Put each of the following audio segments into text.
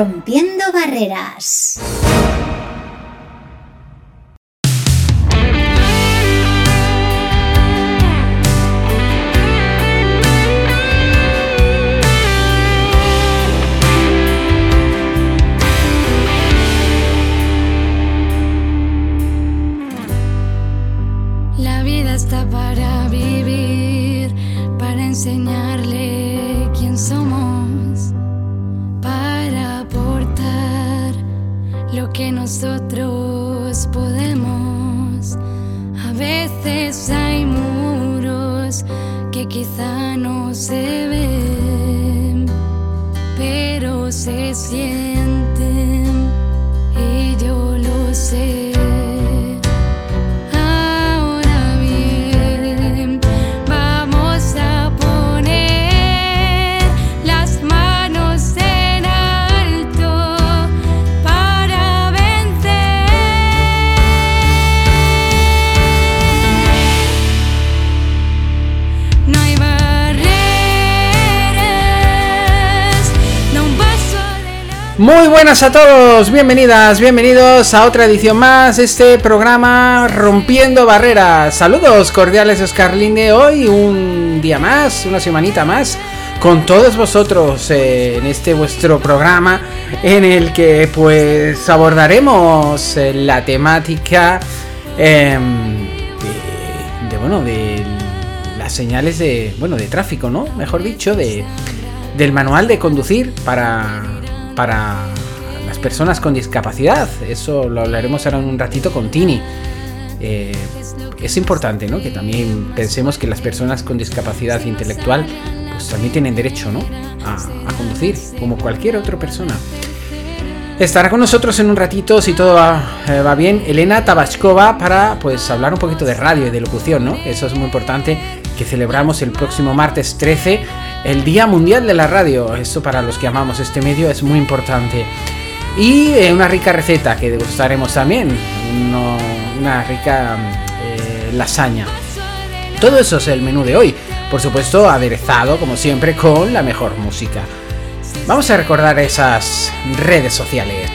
Rompiendo Barreras. Buenas a todos, bienvenidas, bienvenidos a otra edición más de este programa Rompiendo Barreras. Saludos cordiales Oscar Linde, hoy un día más, una semanita más con todos vosotros en este vuestro programa en el que pues abordaremos eh, la temática em, de, bueno de las señales de bueno de tráfico, ¿no? Mejor dicho, de del manual de conducir para para personas con discapacidad. Eso lo hablaremos ahora en un ratito con Tini. Eh, es importante ¿no? que también pensemos que las personas con discapacidad intelectual pues también tienen derecho ¿no? a, conducir como cualquier otra persona. Estará con nosotros en un ratito, si todo eh, va, bien, Elena Tabachkova para pues hablar un poquito de radio y de locución, ¿no? Eso es muy importante, que celebramos el próximo martes 13 el Día Mundial de la Radio. Eso para los que amamos este medio es muy importante. Y eh, una rica receta que degustaremos también. una rica eh, lasaña. Todo eso es el menú de hoy. Por supuesto, aderezado, como siempre, con la mejor música. Vamos a recordar esas redes sociales.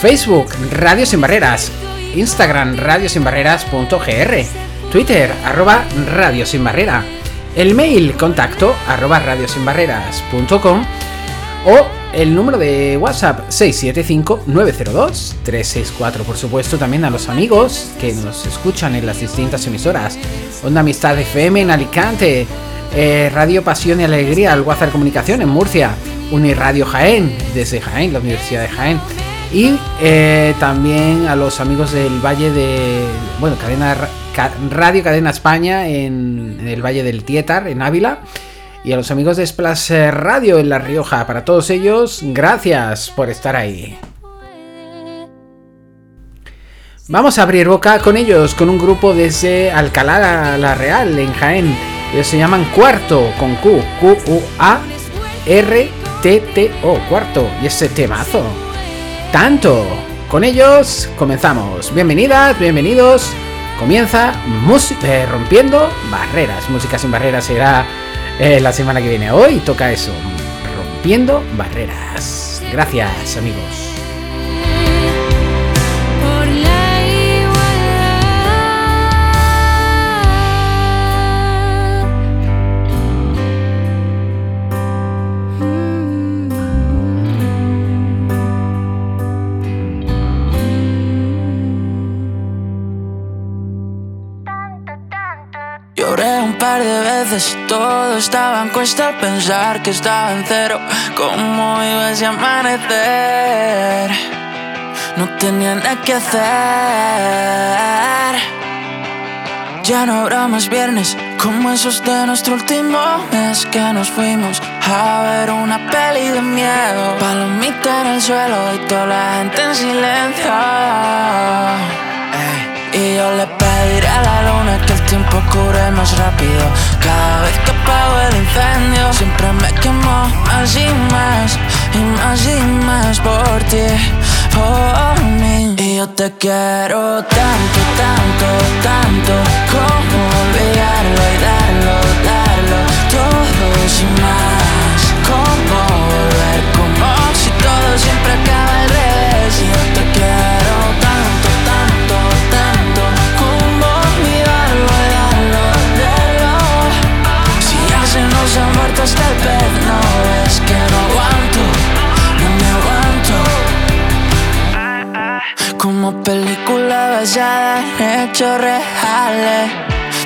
Facebook, Radio Sin Barreras. Instagram, radiosinbarreras.gr. Twitter, arroba Radio Sin Barrera. El mail, contacto, arroba radiosinbarreras.com o el número de WhatsApp 675-902-364. Por supuesto, también a los amigos que nos escuchan en las distintas emisoras. Onda Amistad FM en Alicante, eh, Radio Pasión y Alegría, Alguazar Comunicación en Murcia, Uniradio Jaén, desde Jaén, la Universidad de Jaén. Y eh, también a los amigos del Valle de. Bueno, cadena Radio Cadena España en, el Valle del Tietar, en Ávila. Y a los amigos de Splash Radio en La Rioja. Para todos ellos, gracias por estar ahí. Vamos a abrir boca con ellos, con un grupo desde Alcalá la Real, en Jaén. Ellos se llaman Cuarto, con Q, Q-U-A-R-T-T-O, Cuarto. Y ese temazo. Tanto. Con ellos comenzamos. Bienvenidas, bienvenidos comienza eh, Rompiendo Barreras. Música sin barreras será eh, la semana que viene. Hoy toca eso, Rompiendo Barreras. Gracias amigos. De veces todo estaba en cuesta pensar que estaba en cero. ¿Cómo iba a amanecer? No tenía nada que hacer. Ya no habrá más viernes como esos de nuestro último mes que nos fuimos a ver una peli de miedo. Palomita en el suelo y toda la gente en silencio. Y yo le curarnos rápido. Cada vez que apago el incendio Siempre me quemo más y más Y más y más por ti Por mí. Y yo te quiero tanto, tanto, tanto Como olvidarlo y darlo, darlo Todo sin más. Como volver, como si todo siempre acaba al revés. Y yo te quiero Este el pez, no es que no aguanto, no me aguanto. Como película basada en hechos reales,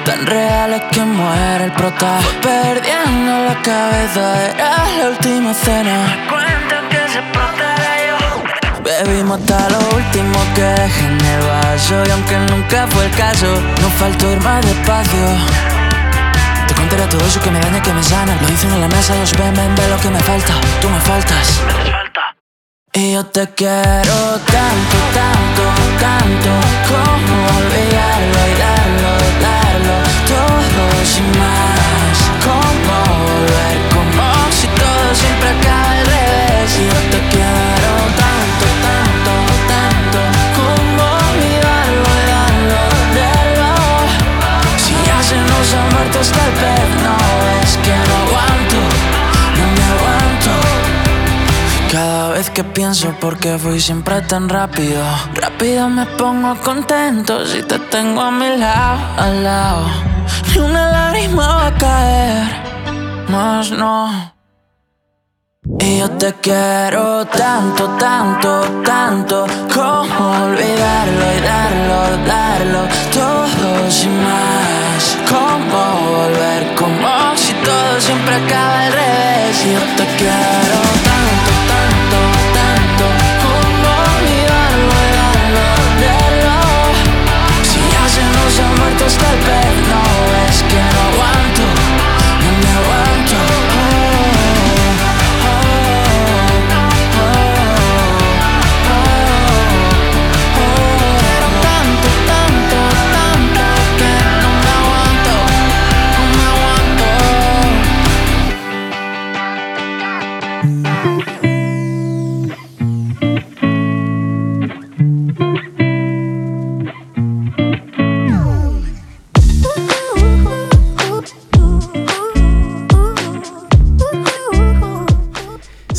tan reales que muere el prota. Perdiendo la cabeza, era la última cena. Cuentan que se Bebimos hasta lo último que dejé en el vaso Y aunque nunca fue el caso, no faltó ir más despacio Contaré todo eso que me daña, que me sana. Lo hice en la mesa, los ven, ven, ve lo que me falta. Tú me faltas. Y yo te quiero tanto, tanto, tanto Como olvidarlo que pienso por qué fui siempre tan rápido. Rápido me pongo contento si te tengo a mi lado, al lado. Ni una lágrima va a caer, más no. Y yo te quiero tanto, tanto, tanto Como olvidarlo y darlo, darlo Todo sin más Como volver, como si todo siempre acaba al revés. Y yo te quiero nos ha muerto hasta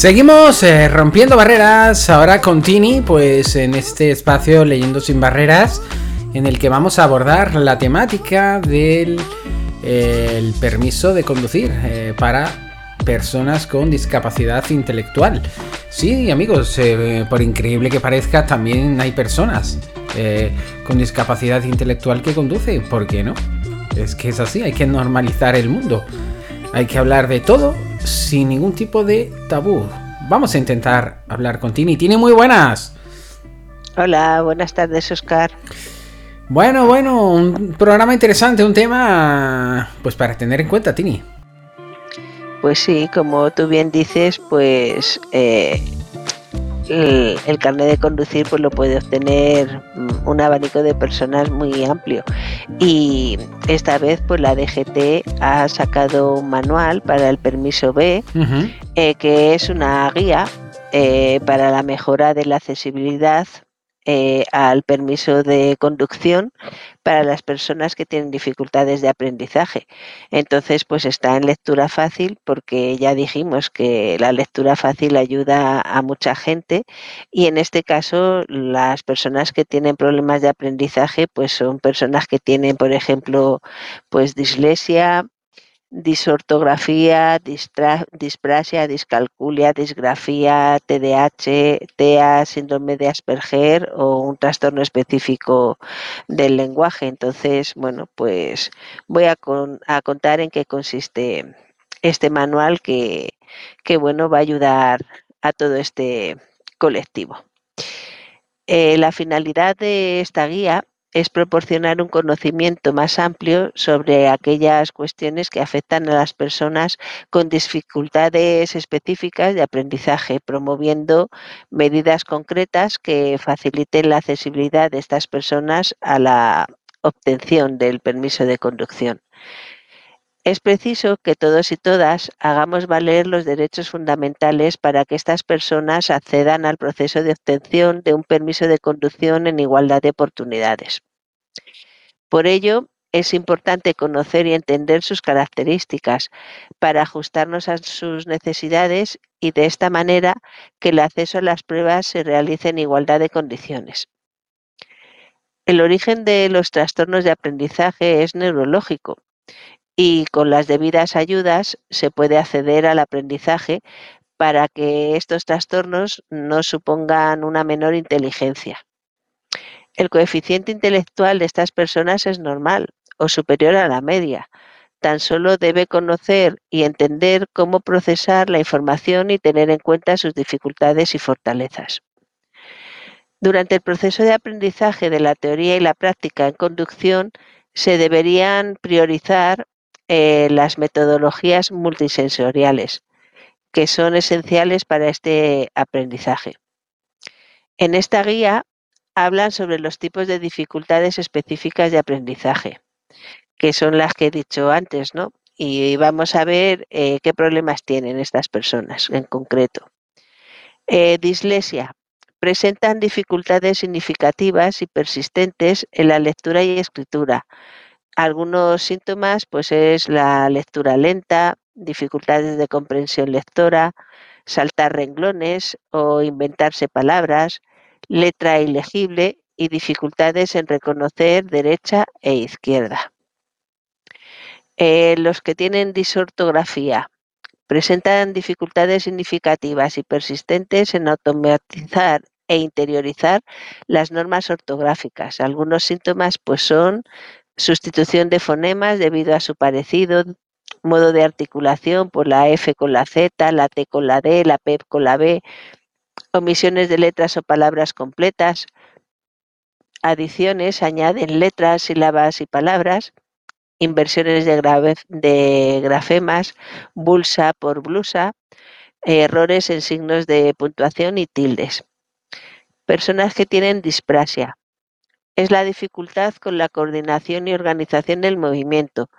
Seguimos eh, rompiendo barreras ahora con Tini, pues en este espacio Leyendo sin barreras, en el que vamos a abordar la temática del eh, permiso de conducir eh, para personas con discapacidad intelectual. Sí, amigos, por increíble que parezca, también hay personas con discapacidad intelectual que conducen, ¿por qué no? Es que es así, hay que normalizar el mundo. Hay que hablar de todo sin ningún tipo de tabú. Vamos a intentar hablar con Tini. Tini, muy buenas. Hola, buenas tardes, Oscar. Bueno, bueno, un programa interesante, un tema pues para tener en cuenta, Tini. Pues sí, como tú bien dices, pues eh, el, carnet de conducir pues lo puede obtener mm, un abanico de personas muy amplio. Y esta vez pues la DGT ha sacado un manual para el permiso B eh, que es una guía eh, para la mejora de la accesibilidad eh, al permiso de conducción para las personas que tienen dificultades de aprendizaje. Entonces, pues está en lectura fácil porque ya dijimos que la lectura fácil ayuda a mucha gente y en este caso las personas que tienen problemas de aprendizaje pues son personas que tienen, por ejemplo, pues dislexia, disortografía, disprasia, discalculia, disgrafía, TDAH, TEA, síndrome de Asperger o un trastorno específico del lenguaje. Entonces, bueno, pues voy a, contar en qué consiste este manual que, que, bueno, va a ayudar a todo este colectivo. Eh, la finalidad de esta guía es proporcionar un conocimiento más amplio sobre aquellas cuestiones que afectan a las personas con dificultades específicas de aprendizaje, promoviendo medidas concretas que faciliten la accesibilidad de estas personas a la obtención del permiso de conducción. Es preciso que todos y todas hagamos valer los derechos fundamentales para que estas personas accedan al proceso de obtención de un permiso de conducción en igualdad de oportunidades. Por ello, es importante conocer y entender sus características para ajustarnos a sus necesidades y de esta manera que el acceso a las pruebas se realice en igualdad de condiciones. El origen de los trastornos de aprendizaje es neurológico y con las debidas ayudas se puede acceder al aprendizaje para que estos trastornos no supongan una menor inteligencia. El coeficiente intelectual de estas personas es normal o superior a la media. Tan solo debe conocer y entender cómo procesar la información y tener en cuenta sus dificultades y fortalezas. Durante el proceso de aprendizaje de la teoría y la práctica en conducción, se deberían priorizar eh, las metodologías multisensoriales, que son esenciales para este aprendizaje. En esta guía hablan sobre los tipos de dificultades específicas de aprendizaje, que son las que he dicho antes, ¿no? Y vamos a ver eh, qué problemas tienen estas personas en concreto. Eh, dislexia. Presentan dificultades significativas y persistentes en la lectura y escritura. Algunos síntomas pues es la lectura lenta, dificultades de comprensión lectora, saltar renglones o inventarse palabras, letra ilegible y dificultades en reconocer derecha e izquierda. Eh, los que tienen disortografía presentan dificultades significativas y persistentes en automatizar e interiorizar las normas ortográficas. Algunos síntomas pues son sustitución de fonemas debido a su parecido, modo de articulación por la F con la Z, la T con la D, la P con la B, omisiones de letras o palabras completas, adiciones, añaden letras, sílabas y palabras, inversiones de, de grafemas, bulsa por blusa, errores en signos de puntuación y tildes. Personas que tienen disprasia. Es la dificultad con la coordinación y organización del movimiento.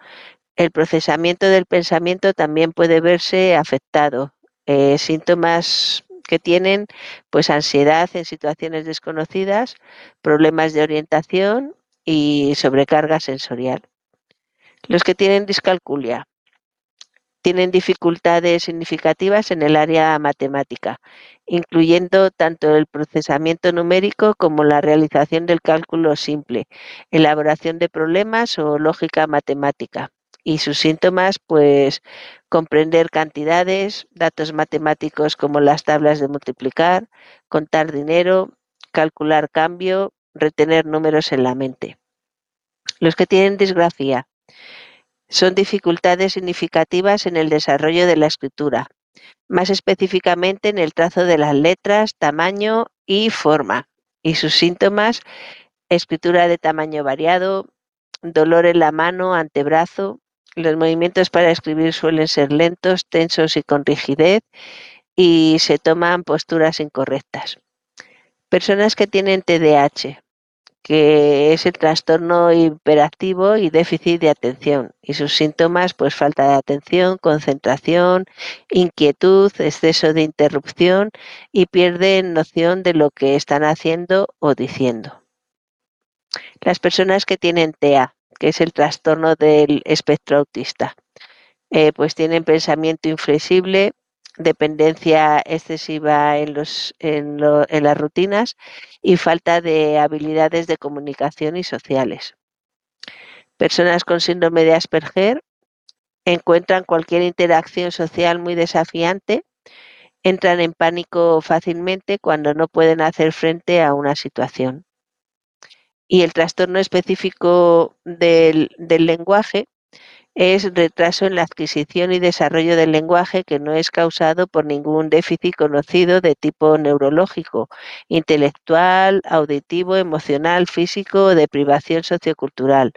El procesamiento del pensamiento también puede verse afectado. Eh, síntomas que tienen pues ansiedad en situaciones desconocidas, problemas de orientación y sobrecarga sensorial. Los que tienen discalculia tienen dificultades significativas en el área matemática, incluyendo tanto el procesamiento numérico como la realización del cálculo simple, elaboración de problemas o lógica matemática. Y sus síntomas, pues comprender cantidades, datos matemáticos como las tablas de multiplicar, contar dinero, calcular cambio, retener números en la mente. Los que tienen disgrafía son dificultades significativas en el desarrollo de la escritura, más específicamente en el trazo de las letras, tamaño y forma. Y sus síntomas, escritura de tamaño variado, dolor en la mano, antebrazo. Los movimientos para escribir suelen ser lentos, tensos y con rigidez y se toman posturas incorrectas. Personas que tienen TDAH, que es el trastorno hiperactivo y déficit de atención. Y sus síntomas, pues falta de atención, concentración, inquietud, exceso de interrupción y pierden noción de lo que están haciendo o diciendo. Las personas que tienen TEA, que es el trastorno del espectro autista, eh, pues tienen pensamiento inflexible, dependencia excesiva en, los, en, las rutinas y falta de habilidades de comunicación y sociales. Personas con síndrome de Asperger encuentran cualquier interacción social muy desafiante, entran en pánico fácilmente cuando no pueden hacer frente a una situación. Y el trastorno específico del, del lenguaje es retraso en la adquisición y desarrollo del lenguaje que no es causado por ningún déficit conocido de tipo neurológico, intelectual, auditivo, emocional, físico o de privación sociocultural.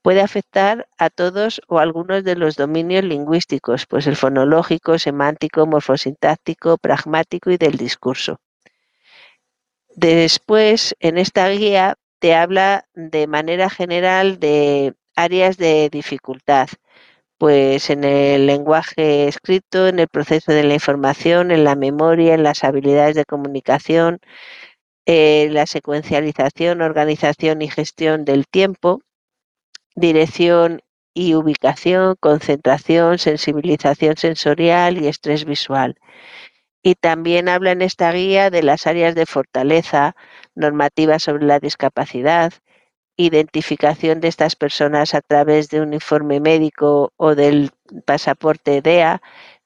Puede afectar a todos o algunos de los dominios lingüísticos, pues el fonológico, semántico, morfosintáctico, pragmático y del discurso. Después, en esta guía te habla de manera general de áreas de dificultad, pues en el lenguaje escrito, en el proceso de la información, en la memoria, en las habilidades de comunicación, en la secuencialización, organización y gestión del tiempo, dirección y ubicación, concentración, sensibilización sensorial y estrés visual. Y también habla en esta guía de las áreas de fortaleza, normativas sobre la discapacidad, identificación de estas personas a través de un informe médico o del pasaporte DEA,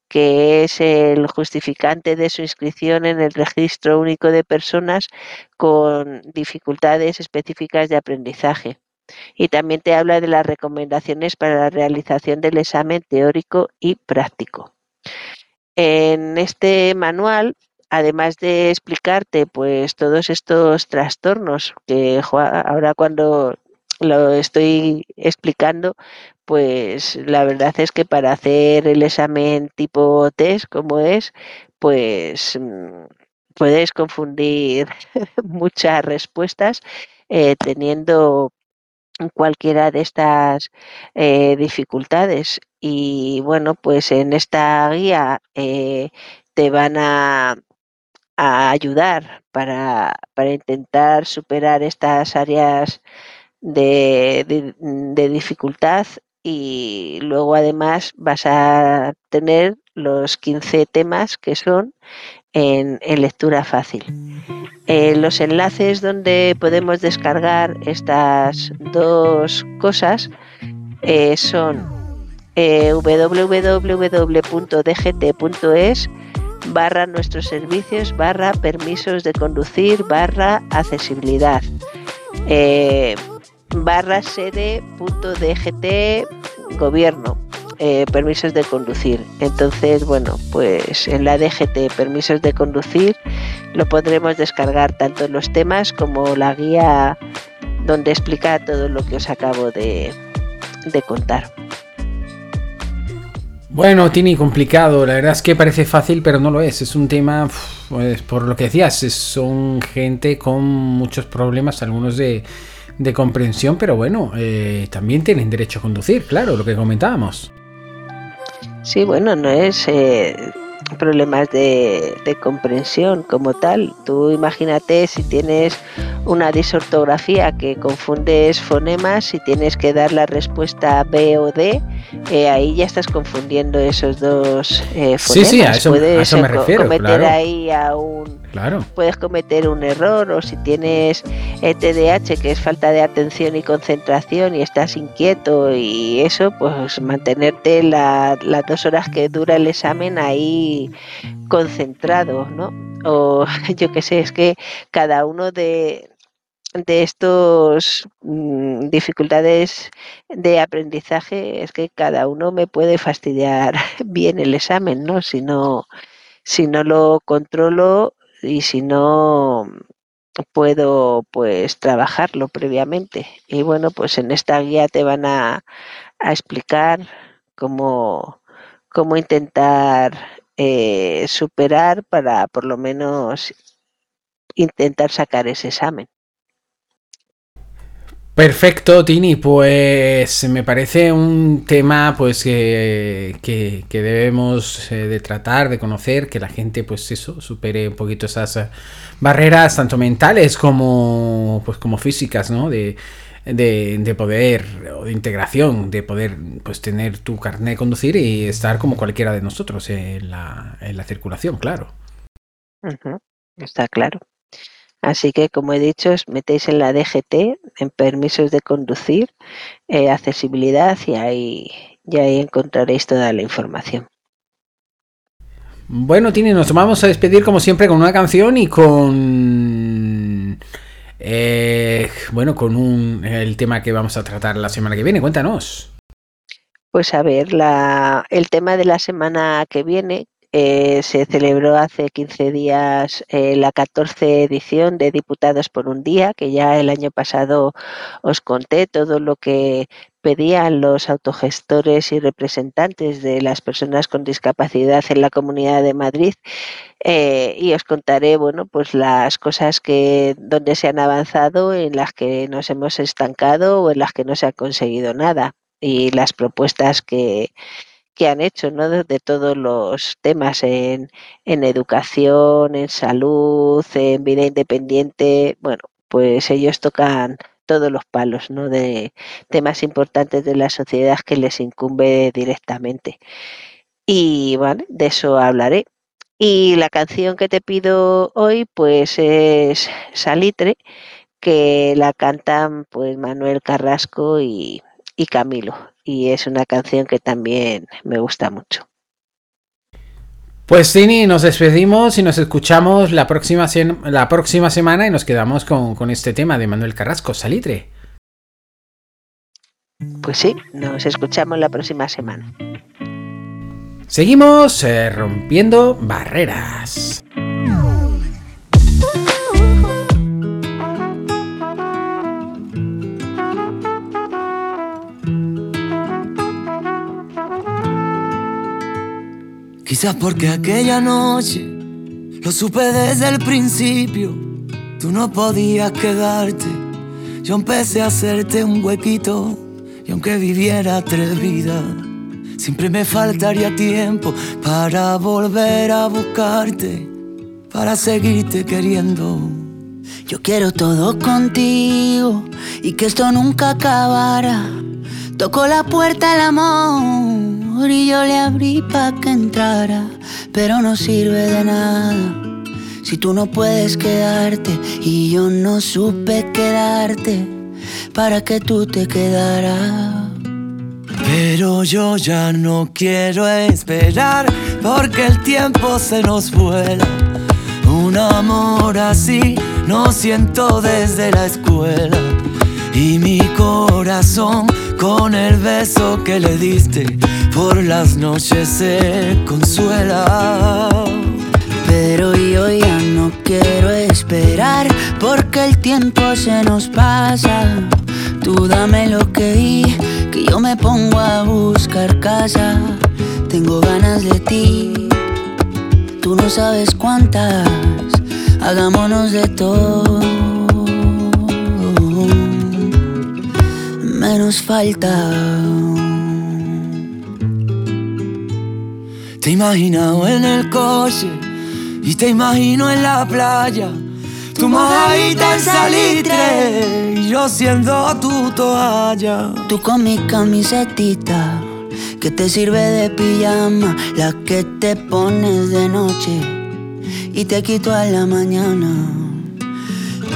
que es el justificante de su inscripción en el registro único de personas con dificultades específicas de aprendizaje. Y también te habla de las recomendaciones para la realización del examen teórico y práctico. En este manual, además de explicarte pues todos estos trastornos que ahora cuando lo estoy explicando, pues la verdad es que para hacer el examen tipo test como es, pues mm, puedes confundir muchas respuestas eh, teniendo cualquiera de estas eh, dificultades. Y bueno, pues en esta guía eh, te van a, ayudar para, intentar superar estas áreas de, de, dificultad y luego además vas a tener los 15 temas que son en, lectura fácil. Eh, los enlaces donde podemos descargar estas dos cosas eh, son eh, www.dgt.es barra nuestros servicios barra permisos de conducir barra accesibilidad barra sede.dgt gobierno eh, permisos de conducir. Entonces, bueno, pues en la DGT permisos de conducir lo podremos descargar tanto los temas como la guía donde explica todo lo que os acabo de, contar. Bueno, Tini, complicado. La verdad es que parece fácil, pero no lo es. Es un tema, pues, por lo que decías, son gente con muchos problemas, algunos de, de comprensión, pero bueno, eh, también tienen derecho a conducir, claro, lo que comentábamos. Sí, bueno, no es eh, problemas de, de, comprensión como tal. Tú imagínate si tienes una disortografía que confundes fonemas y tienes que dar la respuesta B o D, eh, ahí ya estás confundiendo esos dos fonemas. Sí, sí, a eso, me refiero. Cometer ahí a un Puedes cometer un error o si tienes ETDH, que es falta de atención y concentración y estás inquieto y eso, pues mantenerte las dos horas que dura el examen ahí concentrado, ¿no? O yo qué sé, es que cada uno de, de estos mm, dificultades de aprendizaje es que cada uno me puede fastidiar bien el examen, ¿no? Si no, si no lo controlo, y si no puedo pues trabajarlo previamente. Y bueno pues en esta guía te van a, explicar cómo, cómo intentar eh, superar para por lo menos intentar sacar ese examen Perfecto, Tini. Pues me parece un tema pues que, que, debemos eh, de tratar, de conocer, que la gente pues eso, supere un poquito esas eh, barreras tanto mentales como pues como físicas, ¿no? De, de, poder o de integración, de poder pues tener tu carnet de conducir y estar como cualquiera de nosotros en la, en la circulación, claro. Está claro. Así que, como he dicho, os metéis en la DGT, en permisos de conducir, eh, accesibilidad y ahí, ahí encontraréis toda la información. Bueno, Tini, nos vamos a despedir como siempre con una canción y con... Eh, bueno, con un, el tema que vamos a tratar la semana que viene. Cuéntanos. Pues a ver, la, el tema de la semana que viene, eh, se celebró hace 15 días eh, la 14 edición de Diputados por un Día, que ya el año pasado os conté todo lo que pedían los autogestores y representantes de las personas con discapacidad en la Comunidad de Madrid. Eh, y os contaré bueno pues las cosas que donde se han avanzado en las que nos hemos estancado o en las que no se ha conseguido nada. Y las propuestas que, que han hecho ¿no? de, todos los temas en, educación, en salud, en vida independiente. Bueno, pues ellos tocan todos los palos ¿no? de temas importantes de la sociedad que les incumbe directamente. Y bueno, de eso hablaré. Y la canción que te pido hoy, pues es Salitre, que la cantan pues Manuel Carrasco y, y Camilo y es una canción que también me gusta mucho. Pues Tini, nos despedimos y nos escuchamos la próxima, la próxima semana y nos quedamos con, este tema de Manuel Carrasco, Salitre. Pues sí, nos escuchamos la próxima semana. Seguimos eh, rompiendo barreras. Quizás porque aquella noche lo supe desde el principio. Tú no podías quedarte. Yo empecé a hacerte un huequito. Y aunque viviera tres vidas, siempre me faltaría tiempo para volver a buscarte, para seguirte queriendo. Yo quiero todo contigo y que esto nunca acabara. Tocó la puerta el amor y yo le abrí pa' que entrara, pero no sirve de nada. Si tú no puedes quedarte y yo no supe quedarte para que tú te quedaras. Pero yo ya no quiero esperar porque el tiempo se nos vuela. Un amor así no siento desde la escuela y mi corazón con el beso que le diste por las noches se consuela. Pero yo ya no quiero esperar porque el tiempo se nos pasa. Tú dame lo que que yo me pongo a buscar casa. Tengo ganas de ti, tú no sabes cuántas. Hagámonos de todo menos falta. Te imagino en el coche y te imagino en la playa. Tu mojadita en salitre y yo siendo tu toalla. Tú con mi camisetita que te sirve de pijama, la que te pones de noche y te quito a la mañana.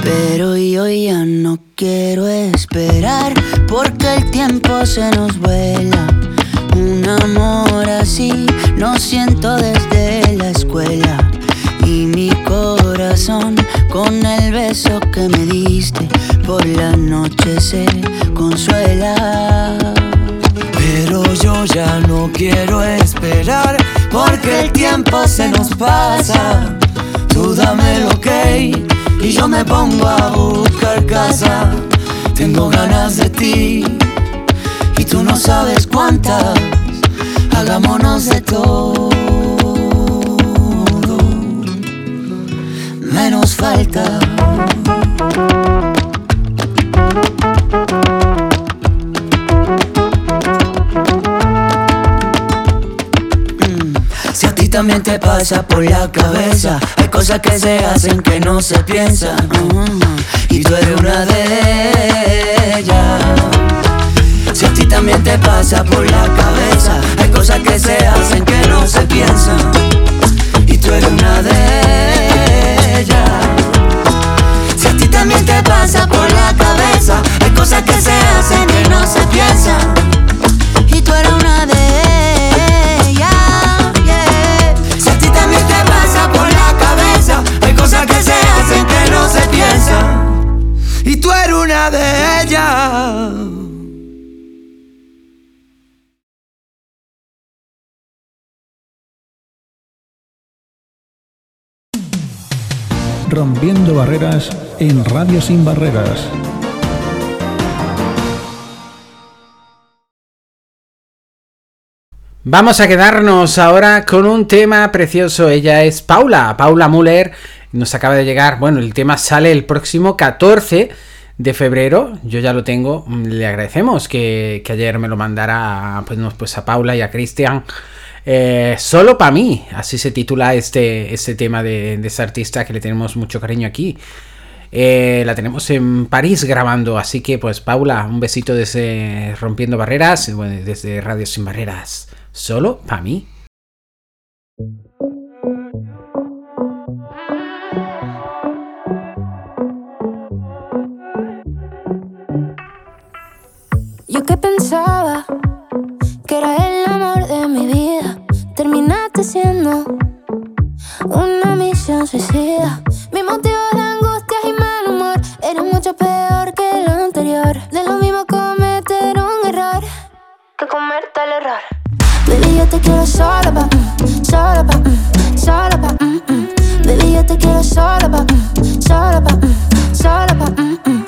Pero yo ya no quiero esperar porque el tiempo se nos vuela. Un amor así no siento desde la escuela. Y mi corazón con el beso que me diste por la noche se consuela. Pero yo ya no quiero esperar porque el tiempo se nos pasa. Tú dame lo que y yo me pongo a buscar casa. Tengo ganas de ti y tú no sabes cuántas. Hagámonos de todo, menos falta. También te pasa por la cabeza. Hay cosas que se hacen que no se piensan. y tú eres una de ellas. Si a ti también te pasa por la cabeza, hay cosas que se hacen que no se piensan. Y tú eres una de ellas. Si a ti también te pasa por la cabeza, hay cosas que se hacen que no se piensan. De ellas. Rompiendo barreras en Radio Sin Barreras. Vamos a quedarnos ahora con un tema precioso. Ella es Paula, Paula Müller nos acaba de llegar. Bueno, el tema sale el próximo 14 de febrero. Yo ya lo tengo. Le agradecemos que, ayer me lo mandara pues, pues a Paula y a Cristian. Eh, solo para mí, así se titula este, este tema de, de esta artista que le tenemos mucho cariño aquí. Eh, la tenemos en París grabando, así que pues Paula, un besito desde Rompiendo Barreras, desde Radio Sin Barreras, solo para mí. Yo que pensaba que era el amor de mi vida, terminaste siendo una misión suicida. Mi motivo de angustias y mal humor era mucho peor que lo anterior. De lo mismo cometer un error que comer tal error. Baby, yo te quiero sola pa' mm, sola pa' mm, sola pa' mm, mm, Baby, yo te quiero sola pa' sola pa' sola pa'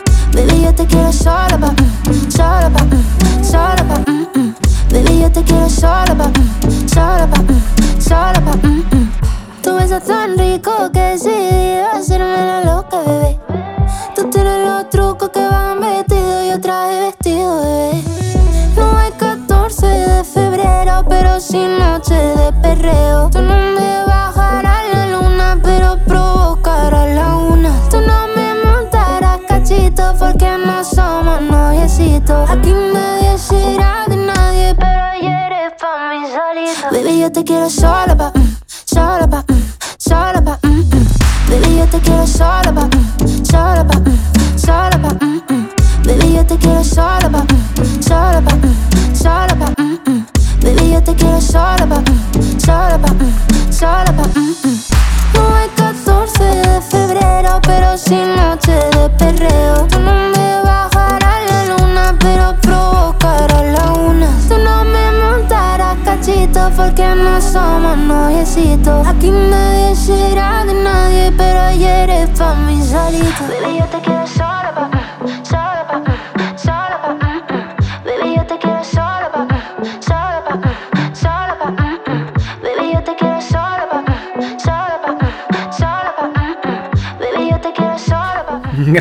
mm, solo pa, mm, mm. Baby, yo te quiero solo pa, solo pa, solo pa, mm, mm. Tu beso tan rico que decidí hacerme la loca, bebé. Tú tienes los trucos que van vestidos, yo traje vestido, bebé. No hay 14 de febrero, pero sin noche de perreo. Tú no me bajarás yo te quiero solo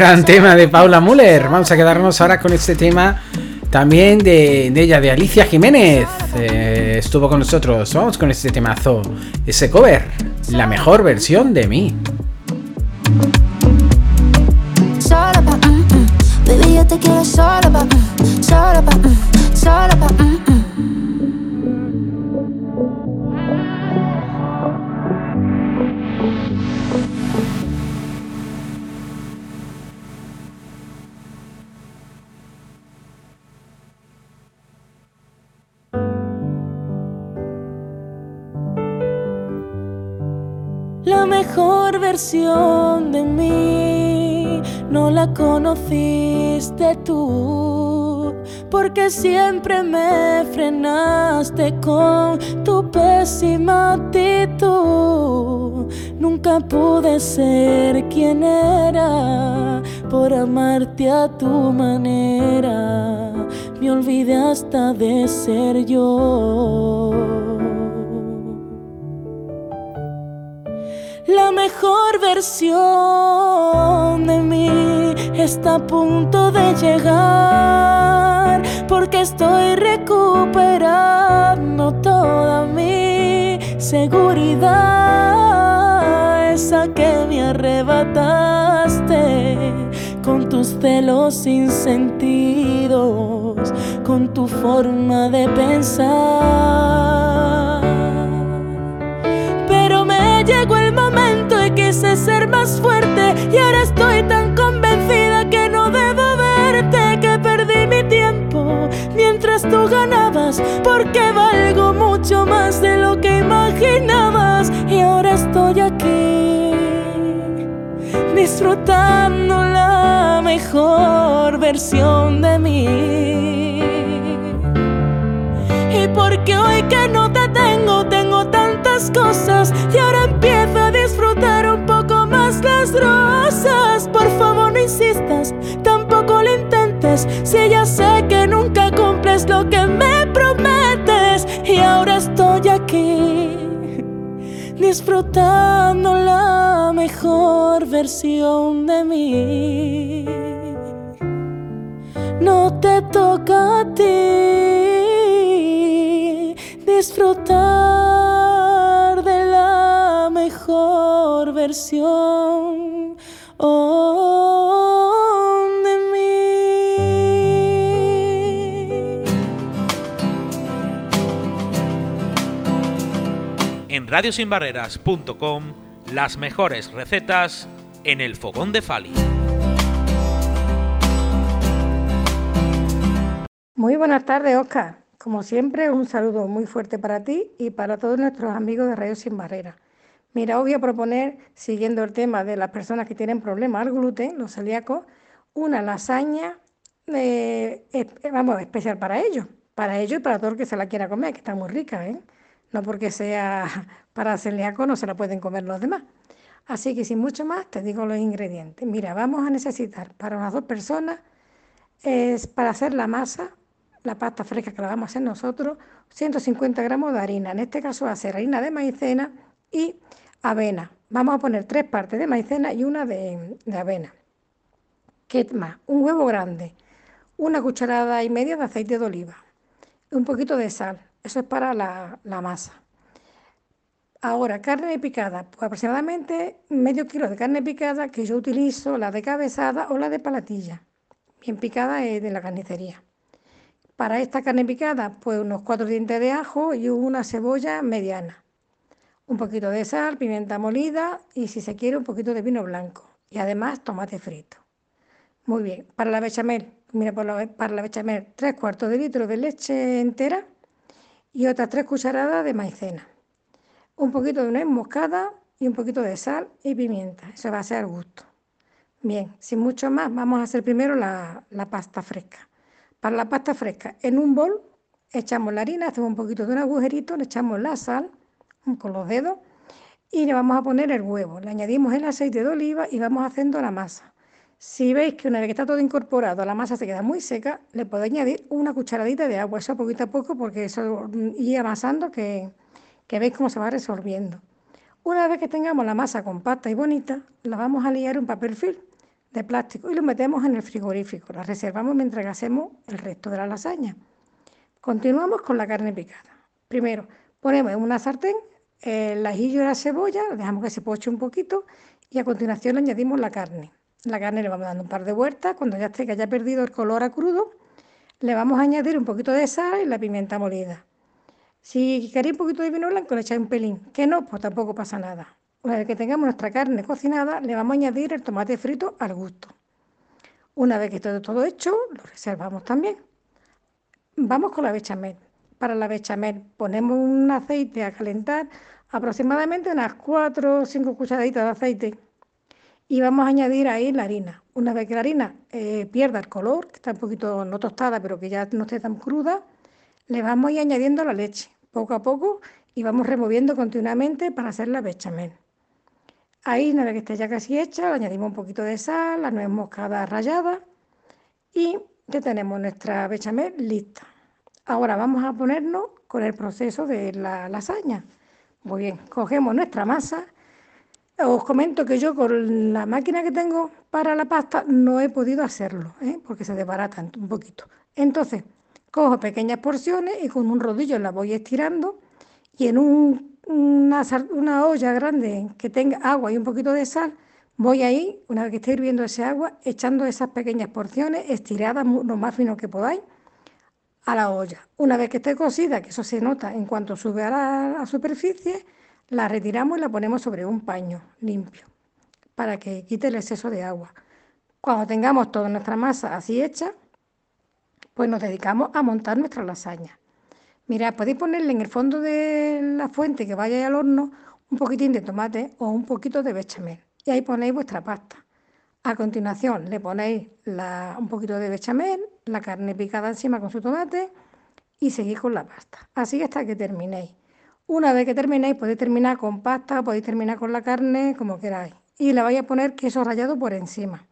gran tema de Paula Müller. Vamos a quedarnos ahora con este tema también de, ella, de Alicia Jiménez. Eh, estuvo con nosotros. Vamos con este temazo. Ese cover. La mejor versión de mí. Siempre me frenaste con tu pésima actitud. Nunca pude ser quien era por amarte a tu manera. Me olvidé hasta de ser yo. La mejor versión de mí está a punto de llegar porque estoy recuperando toda mi seguridad, esa que me arrebataste con tus celos sin con tu forma de pensar. Pero me llegó el momento y quise ser más fuerte y mientras tú ganabas, porque valgo mucho más de lo que imaginabas y ahora estoy aquí disfrutando la mejor versión de mí. Y porque hoy que no te tengo, tengo tantas cosas y ahora empiezo a disfrutar un poco más las rosas. Por favor, no insistas, Si ya sé que nunca cumples lo que me prometes, y ahora estoy aquí disfrutando la mejor versión de mí. No te toca a ti disfrutar de la mejor versión. Oh, radiosinbarreras.com las mejores recetas en el fogón de Fali. Muy buenas tardes, Oscar. Como siempre, un saludo muy fuerte para ti y para todos nuestros amigos de Radio Sin Barreras. Mira, os voy a proponer, siguiendo el tema de las personas que tienen problemas al gluten, los celíacos, una lasaña, eh, vamos, especial para ellos, para ellos y para todo el que se la quiera comer, que está muy rica, ¿eh? No porque sea para celíaco no se la pueden comer los demás. Así que sin mucho más te digo los ingredientes. Mira, vamos a necesitar para unas dos personas, es para hacer la masa, la pasta fresca que la vamos a hacer nosotros, 150 gramos de harina. En este caso va a ser harina de maicena y avena. Vamos a poner tres partes de maicena y una de, de avena. ¿Qué más? Un huevo grande, una cucharada y media de aceite de oliva, un poquito de sal. Eso es para la, masa. Ahora, carne picada, pues aproximadamente medio kilo de carne picada que yo utilizo, la de cabezada o la de palatilla. Bien picada de la carnicería. Para esta carne picada, pues unos cuatro dientes de ajo y una cebolla mediana. Un poquito de sal, pimienta molida y si se quiere un poquito de vino blanco. Y además tomate frito. Muy bien, para la bechamel, mira, para la bechamel, tres cuartos de litro de leche entera y otras tres cucharadas de maicena. Un poquito de nuez moscada y un poquito de sal y pimienta. Eso va a ser al gusto. Bien, sin mucho más, vamos a hacer primero la, la pasta fresca. Para la pasta fresca, en un bol echamos la harina, hacemos un poquito de un agujerito, le echamos la sal con los dedos y le vamos a poner el huevo. Le añadimos el aceite de oliva y vamos haciendo la masa. Si veis que una vez que está todo incorporado, la masa se queda muy seca, le podéis añadir una cucharadita de agua, eso poquito a poco, porque eso y amasando que, que veis cómo se va resolviendo. Una vez que tengamos la masa compacta y bonita, la vamos a liar en papel film de plástico y lo metemos en el frigorífico. La reservamos mientras hacemos el resto de la lasaña. Continuamos con la carne picada. Primero, ponemos en una sartén el ajillo y la cebolla, dejamos que se poche un poquito y a continuación le añadimos la carne. La carne le vamos dando un par de vueltas, cuando ya esté que haya perdido el color a crudo, le vamos a añadir un poquito de sal y la pimienta molida. Si queréis un poquito de vino blanco, le echáis un pelín. Que no, pues tampoco pasa nada. Una vez que tengamos nuestra carne cocinada, le vamos a añadir el tomate frito al gusto. Una vez que esté todo hecho, lo reservamos también. Vamos con la bechamel. Para la bechamel ponemos un aceite a calentar, aproximadamente unas 4 o 5 cucharaditas de aceite y vamos a añadir ahí la harina. Una vez que la harina eh, pierda el color, que está un poquito no tostada, pero que ya no esté tan cruda, le vamos a ir añadiendo la leche poco a poco y vamos removiendo continuamente para hacer la bechamel. Ahí, una vez que esté ya casi hecha, le añadimos un poquito de sal, la nuez moscada rallada y ya tenemos nuestra bechamel lista. Ahora vamos a ponernos con el proceso de la lasaña. Muy bien, cogemos nuestra masa os comento que yo con la máquina que tengo para la pasta no he podido hacerlo, ¿eh? porque se desbarata un poquito. Entonces, cojo pequeñas porciones y con un rodillo las voy estirando y en una, una, olla grande que tenga agua y un poquito de sal, voy ahí, una vez que esté hirviendo ese agua, echando esas pequeñas porciones estiradas lo más fino que podáis a la olla. Una vez que esté cocida, que eso se nota en cuanto sube a la superficie, la retiramos y la ponemos sobre un paño limpio para que quite el exceso de agua. Cuando tengamos toda nuestra masa así hecha, pues nos dedicamos a montar nuestra lasaña. Mirad, podéis ponerle en el fondo de la fuente que vaya al horno un poquitín de tomate o un poquito de bechamel. Y ahí ponéis vuestra pasta. A continuación le ponéis un poquito de bechamel, la carne picada encima con su tomate y seguís con la pasta. Así hasta que terminéis. Una vez que terminéis, podéis terminar con pasta, podéis terminar con la carne, como queráis. Y le vais a poner queso rallado por encima.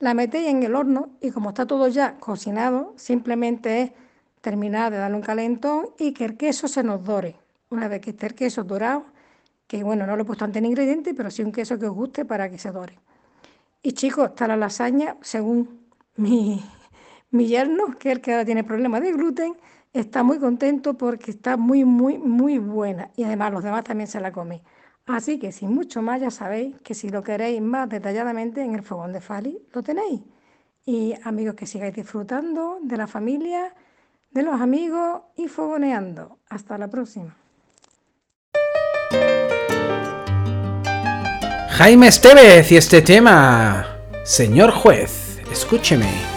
La metéis en el horno y como está todo ya cocinado, simplemente es terminar de darle un calentón y que el queso se nos dore. Una vez que esté el queso dorado, que bueno, no lo he puesto antes en ingredientes, pero sí un queso que os guste para que se dore. Y chicos, está la lasaña, según mi, mi yerno, que es el que ahora tiene problemas de gluten, está muy contento porque está muy, muy, muy buena y además los demás también se la comen. Así que sin mucho más ya sabéis que si lo queréis más detalladamente en el fogón de Fali lo tenéis. Y amigos que sigáis disfrutando de la familia, de los amigos y fogoneando. Hasta la próxima. Jaime Estevez y este tema, señor juez, escúcheme.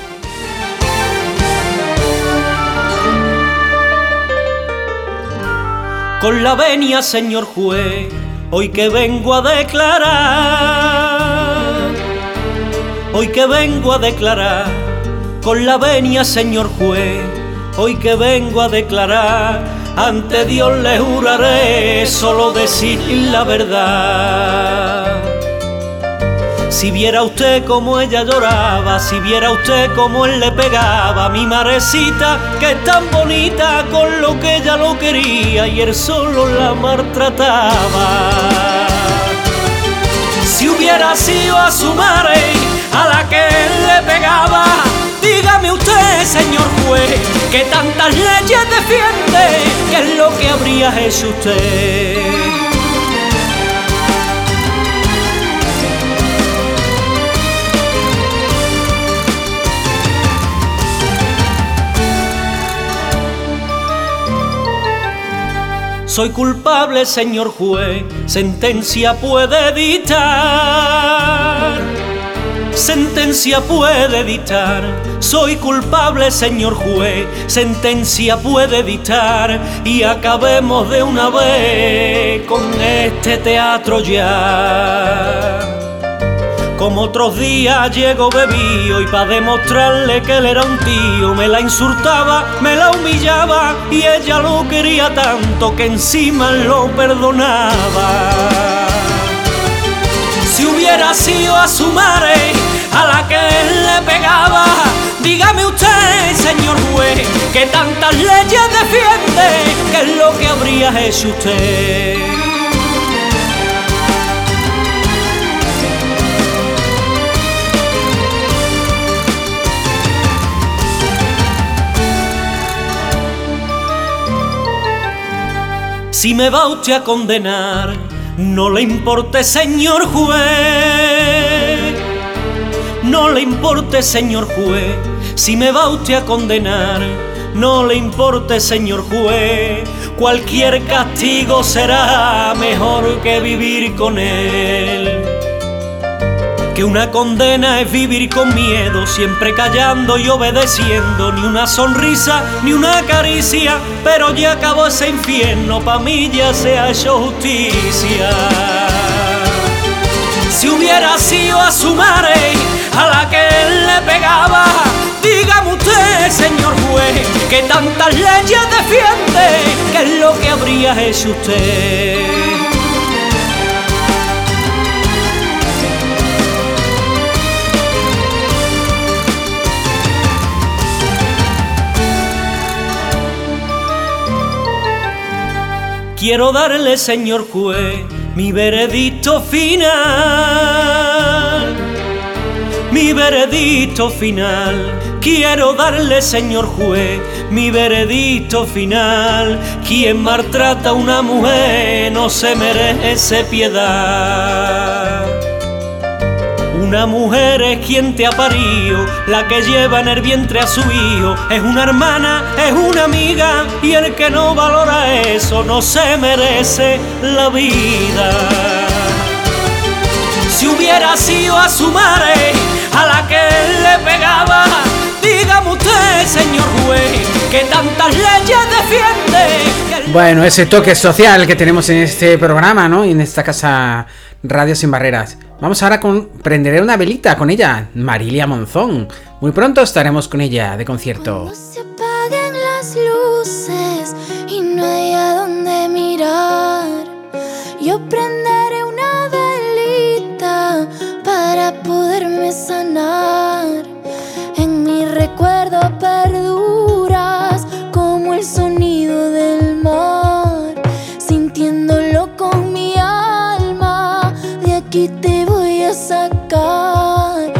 Con la venia, señor juez, hoy que vengo a declarar, hoy que vengo a declarar, con la venia, señor juez, hoy que vengo a declarar ante Dios le juraré solo decir la verdad. Si viera usted cómo ella lloraba, si viera usted cómo él le pegaba, mi marecita que es tan bonita con lo que ella lo quería y él solo la maltrataba. Si hubiera sido a su madre a la que él le pegaba, dígame usted, señor juez, que tantas leyes defiende, ¿qué es lo que habría hecho usted? Soy culpable, señor juez, sentencia puede dictar. Sentencia puede dictar. Soy culpable, señor juez, sentencia puede dictar. Y acabemos de una vez con este teatro ya. Como otros días llego bebío y para demostrarle que él era un tío me la insultaba, me la humillaba y ella lo quería tanto que encima lo perdonaba. Si hubiera sido a su madre a la que él le pegaba, dígame usted, señor juez, que tantas leyes defiende, ¿qué es lo que habría hecho usted? Si me va usted a condenar, no le importe, señor juez. No le importe, señor juez. Si me va usted a condenar, no le importe, señor juez. Cualquier castigo será mejor que vivir con él. Que una condena es vivir con miedo, siempre callando y obedeciendo, ni una sonrisa, ni una caricia, pero ya acabó ese infierno, pa' mí ya se ha hecho justicia. Si hubiera sido a su madre a la que él le pegaba, dígame usted, señor juez, que tantas leyes defiende, ¿qué es lo que habría hecho usted? Quiero darle, señor juez, mi veredicto final. Mi veredicto final. Quiero darle, señor juez, mi veredicto final. Quien maltrata a una mujer no se merece piedad. Una mujer es quien te ha parido, la que lleva en el vientre a su hijo. Es una hermana, es una amiga, y el que no valora eso no se merece la vida. Si hubiera sido a su madre a la que él le pegaba, dígame usted, señor juez, que tantas leyes defiende. Bueno, ese toque social que tenemos en este programa, ¿no? Y en esta casa Radio Sin Barreras. Vamos ahora con prenderé una velita con ella, Marilia Monzón. Muy pronto estaremos con ella de concierto. se apaguen las luces y no hay a dónde mirar. Yo prenderé una velita para poderme sanar. En mi recuerdo perduras como el sonido del mar, sintiéndolo con mi alma. De aquí te sacar.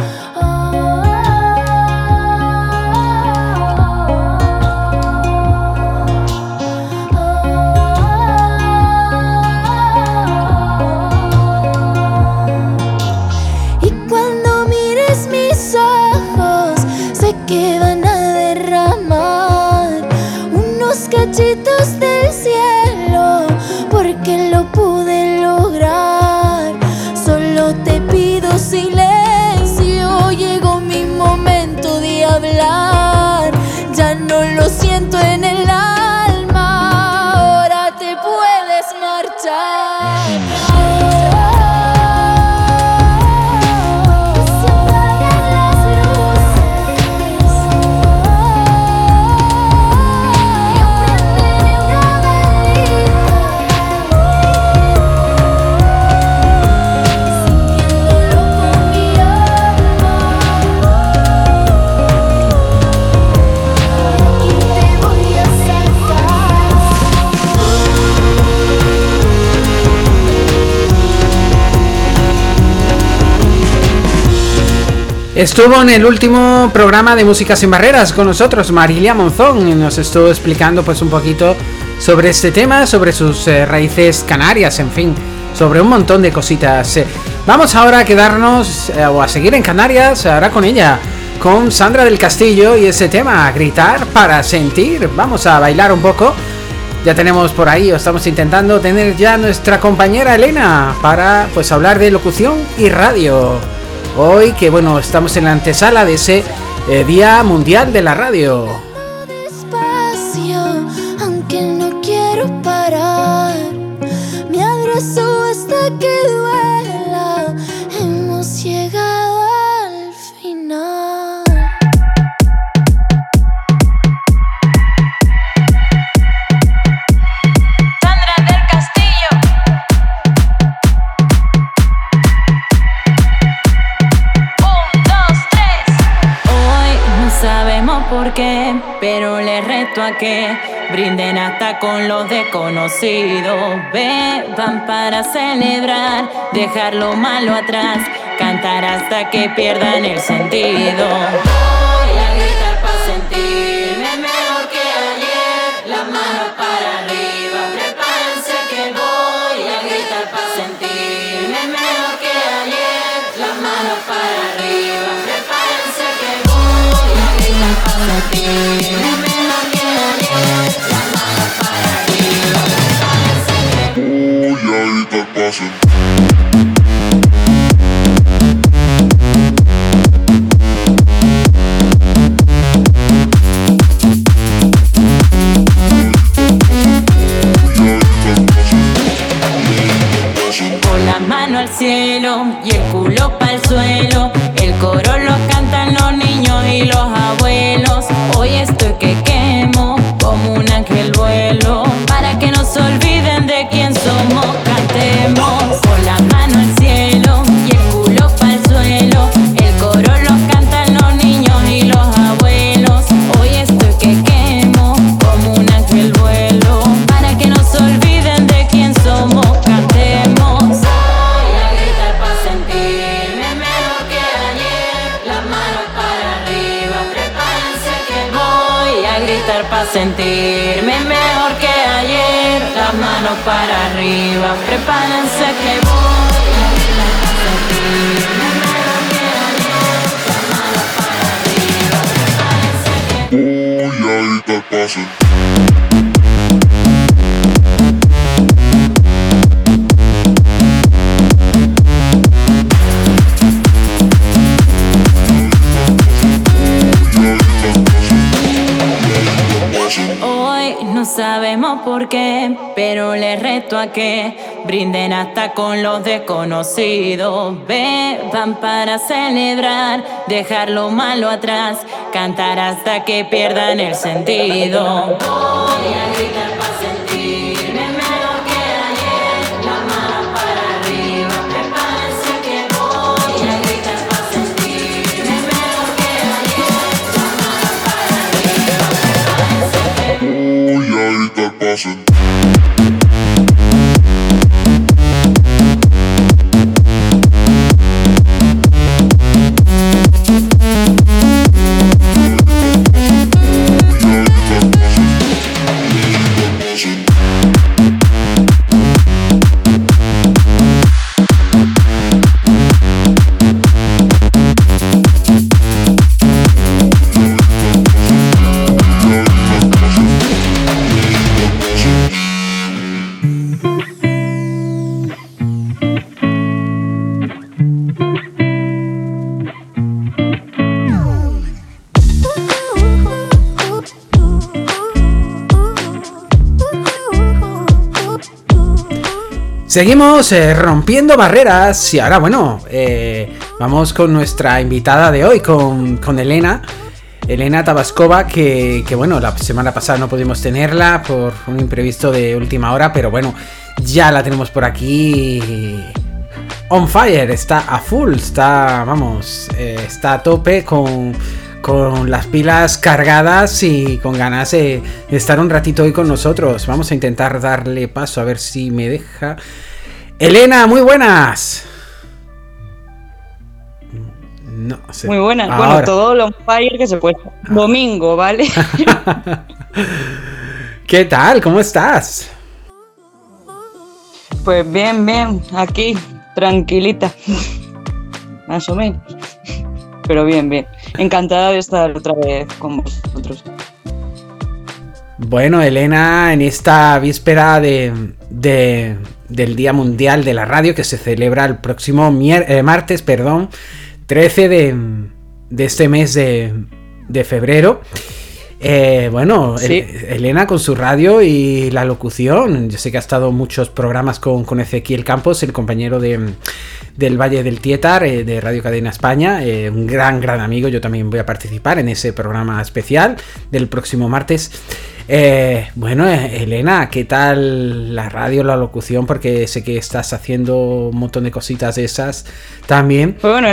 Y cuando mires mis ojos, sé que van a derramar unos cachitos del cielo. Estuvo en el último programa de Música sin Barreras con nosotros, Marilia Monzón, y nos estuvo explicando pues un poquito sobre este tema, sobre sus eh, raíces canarias, en fin, sobre un montón de cositas. Eh, vamos ahora a quedarnos eh, o a seguir en Canarias, ahora con ella, con Sandra del Castillo y ese tema, gritar para sentir. Vamos a bailar un poco. Ya tenemos por ahí, o estamos intentando tener ya nuestra compañera Elena para pues hablar de locución y radio. Hoy que bueno, estamos en la antesala de ese eh, Día Mundial de la Radio. Que brinden hasta con los desconocidos. Beban para celebrar, dejar lo malo atrás, cantar hasta que pierdan el sentido. Prepárense que voy a que ayer. Las manos para arriba, prepárense que Voy a sentir. Hoy no sabemos por qué, pero les reto a que brinden hasta con los desconocidos. Beban para celebrar, dejar lo malo atrás, cantar hasta que pierdan el sentido. Voy a gritar Seguimos eh, rompiendo barreras y ahora bueno, eh, vamos con nuestra invitada de hoy, con, con Elena. Elena Tabascova, que, que, bueno, la semana pasada no pudimos tenerla por un imprevisto de última hora, pero bueno, ya la tenemos por aquí. On fire, está a full, está, vamos, eh, está a tope con, con las pilas cargadas y con ganas de, estar un ratito hoy con nosotros. Vamos a intentar darle paso a ver si me deja. Elena, muy buenas. No sé. Muy buenas. Ahora. Bueno, todo lo fire que se puede. Domingo, ¿vale? ¿Qué tal? ¿Cómo estás? pues bien, bien. Aquí, tranquilita. Más o menos. Pero bien, bien. Encantada de estar otra vez con vosotros. Bueno, Elena, en esta víspera de, de- del Día Mundial de la Radio que se celebra el próximo eh, martes, perdón, 13 de, de este mes de, de febrero. Eh, bueno, Sí. El- Elena con su radio y la locución. Yo sé que ha estado muchos programas con, con Ezequiel Campos, el compañero de, del Valle del Tietar, eh, de Radio Cadena España. eh, un gran, gran amigo. Yo también voy a participar en ese programa especial del próximo martes. Eh, bueno, eh, Elena, ¿qué tal la radio, la locución? Porque sé que estás haciendo un montón de cositas de esas también. Pues bueno,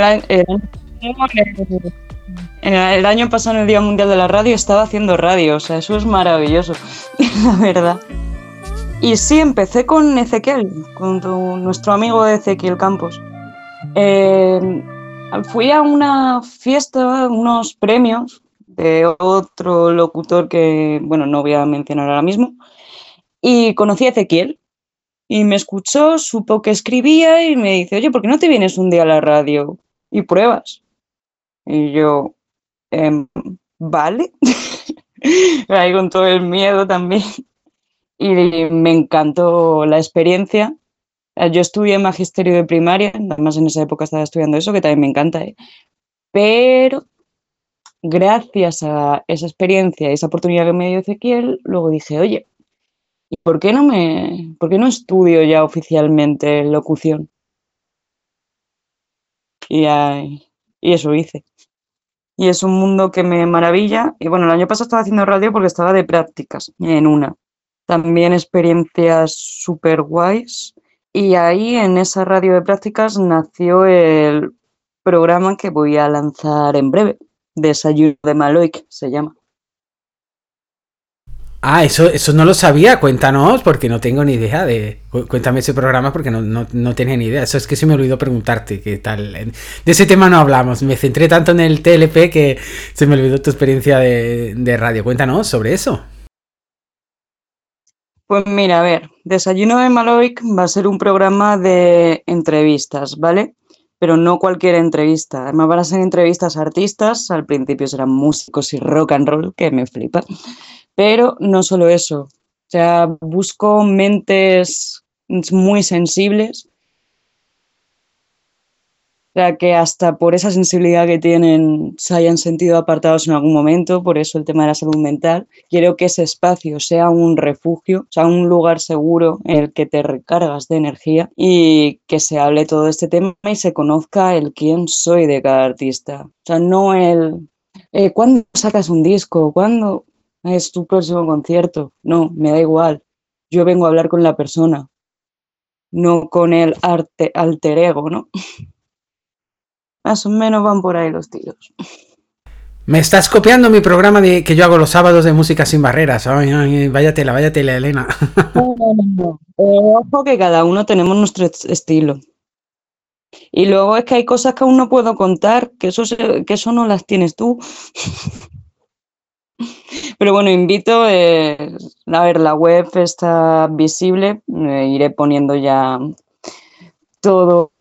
el año- en el año pasado, en el Día Mundial de la Radio, estaba haciendo radio. O sea, eso es maravilloso, la verdad. Y sí, empecé con Ezequiel, con nuestro amigo Ezequiel Campos. Eh, fui a una fiesta, unos premios de otro locutor que, bueno, no voy a mencionar ahora mismo, y conocí a Ezequiel. Y me escuchó, supo que escribía y me dice, oye, ¿por qué no te vienes un día a la radio y pruebas? Y yo, "Em, vale. Ahí con todo el miedo también. Y me encantó la experiencia. Eh, Yo estudié magisterio de primaria, además en esa época estaba estudiando eso, que también me encanta, ¿eh? Pero gracias a esa experiencia y esa oportunidad que me dio Ezequiel, luego dije, oye, ¿y por qué no me, por qué no estudio ya oficialmente locución? Y, y eso hice. Y es un mundo que me maravilla. Y bueno, el año pasado estaba haciendo radio porque estaba de prácticas en una. También experiencias súper guays. Y ahí en esa radio de prácticas nació el programa que voy a lanzar en breve. Desayuno de Maloik se llama. Ah, eso, eso no lo sabía, cuéntanos, porque no tengo ni idea de... cu- Cuéntame ese programa porque no, no, no tenía ni idea. Eso es que se me olvidó preguntarte qué tal. De ese tema no hablamos. Me centré tanto en el TLP que se me olvidó tu experiencia de, radio. Cuéntanos sobre eso. Pues mira, a ver, Desayuno de Maloik va a ser un programa de entrevistas, ¿vale? Pero no cualquier entrevista. Además van a ser entrevistas a artistas, al principio serán músicos y rock and roll, que me flipa. Pero no solo eso. O sea, busco mentes muy sensibles. O sea, que hasta por esa sensibilidad que tienen se hayan sentido apartados en algún momento, por eso el tema de la salud mental. Quiero que ese espacio sea un refugio, sea un lugar seguro en el que te recargas de energía y que se hable todo este tema y se conozca el quién soy de cada artista. O sea, no el eh, ¿cuándo sacas un disco? ¿Cuándo es tu próximo concierto? No, me da igual. Yo vengo a hablar con la persona, no con el arte alter ego, ¿no? Más o menos van por ahí los tiros. Me estás copiando mi programa de, que yo hago los sábados de música sin barreras. Ay, ay, vaya tela, vaya tela, Elena. No, no, no, no. Eh, ojo que cada uno tenemos nuestro est- estilo. Y luego es que hay cosas que aún no puedo contar, que eso, se- que eso no las tienes tú. Pero bueno, invito, eh, a ver, la web está visible, eh, iré poniendo ya todo,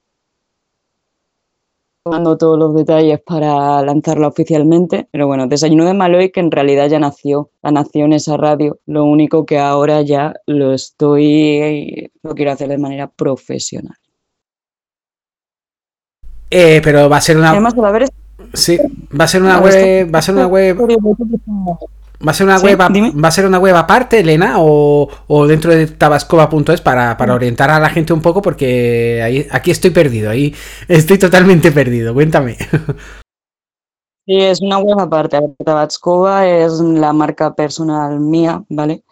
dando todos los detalles para lanzarla oficialmente. Pero bueno, Desayuno de Maloy, que en realidad ya nació, la nació en esa radio. Lo único que ahora ya lo estoy, lo quiero hacer de manera profesional. Eh, pero va a ser una. Además, de haber Sí, va a ser una web. Va a ser una web. Va a ser una Sí, web, va a ser una web aparte, Elena, o, o dentro de tabascoba.es para, para orientar a la gente un poco, porque ahí, aquí estoy perdido, ahí estoy totalmente perdido. Cuéntame. Sí, es una web aparte. A ver, Tabascova es la marca personal mía, ¿vale?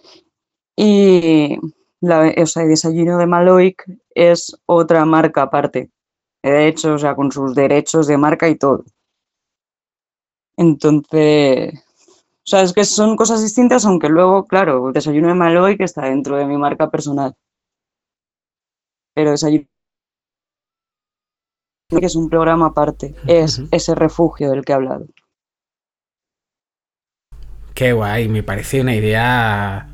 Y la, o sea, Desayuno de Maloic es otra marca aparte. De hecho, o sea, con sus derechos de marca y todo. Entonces, o sea, es que son cosas distintas, aunque luego, claro, Desayuno de Maloic está dentro de mi marca personal. Pero Desayuno que es un programa aparte, es ese refugio del que he hablado. Qué guay, me parece una idea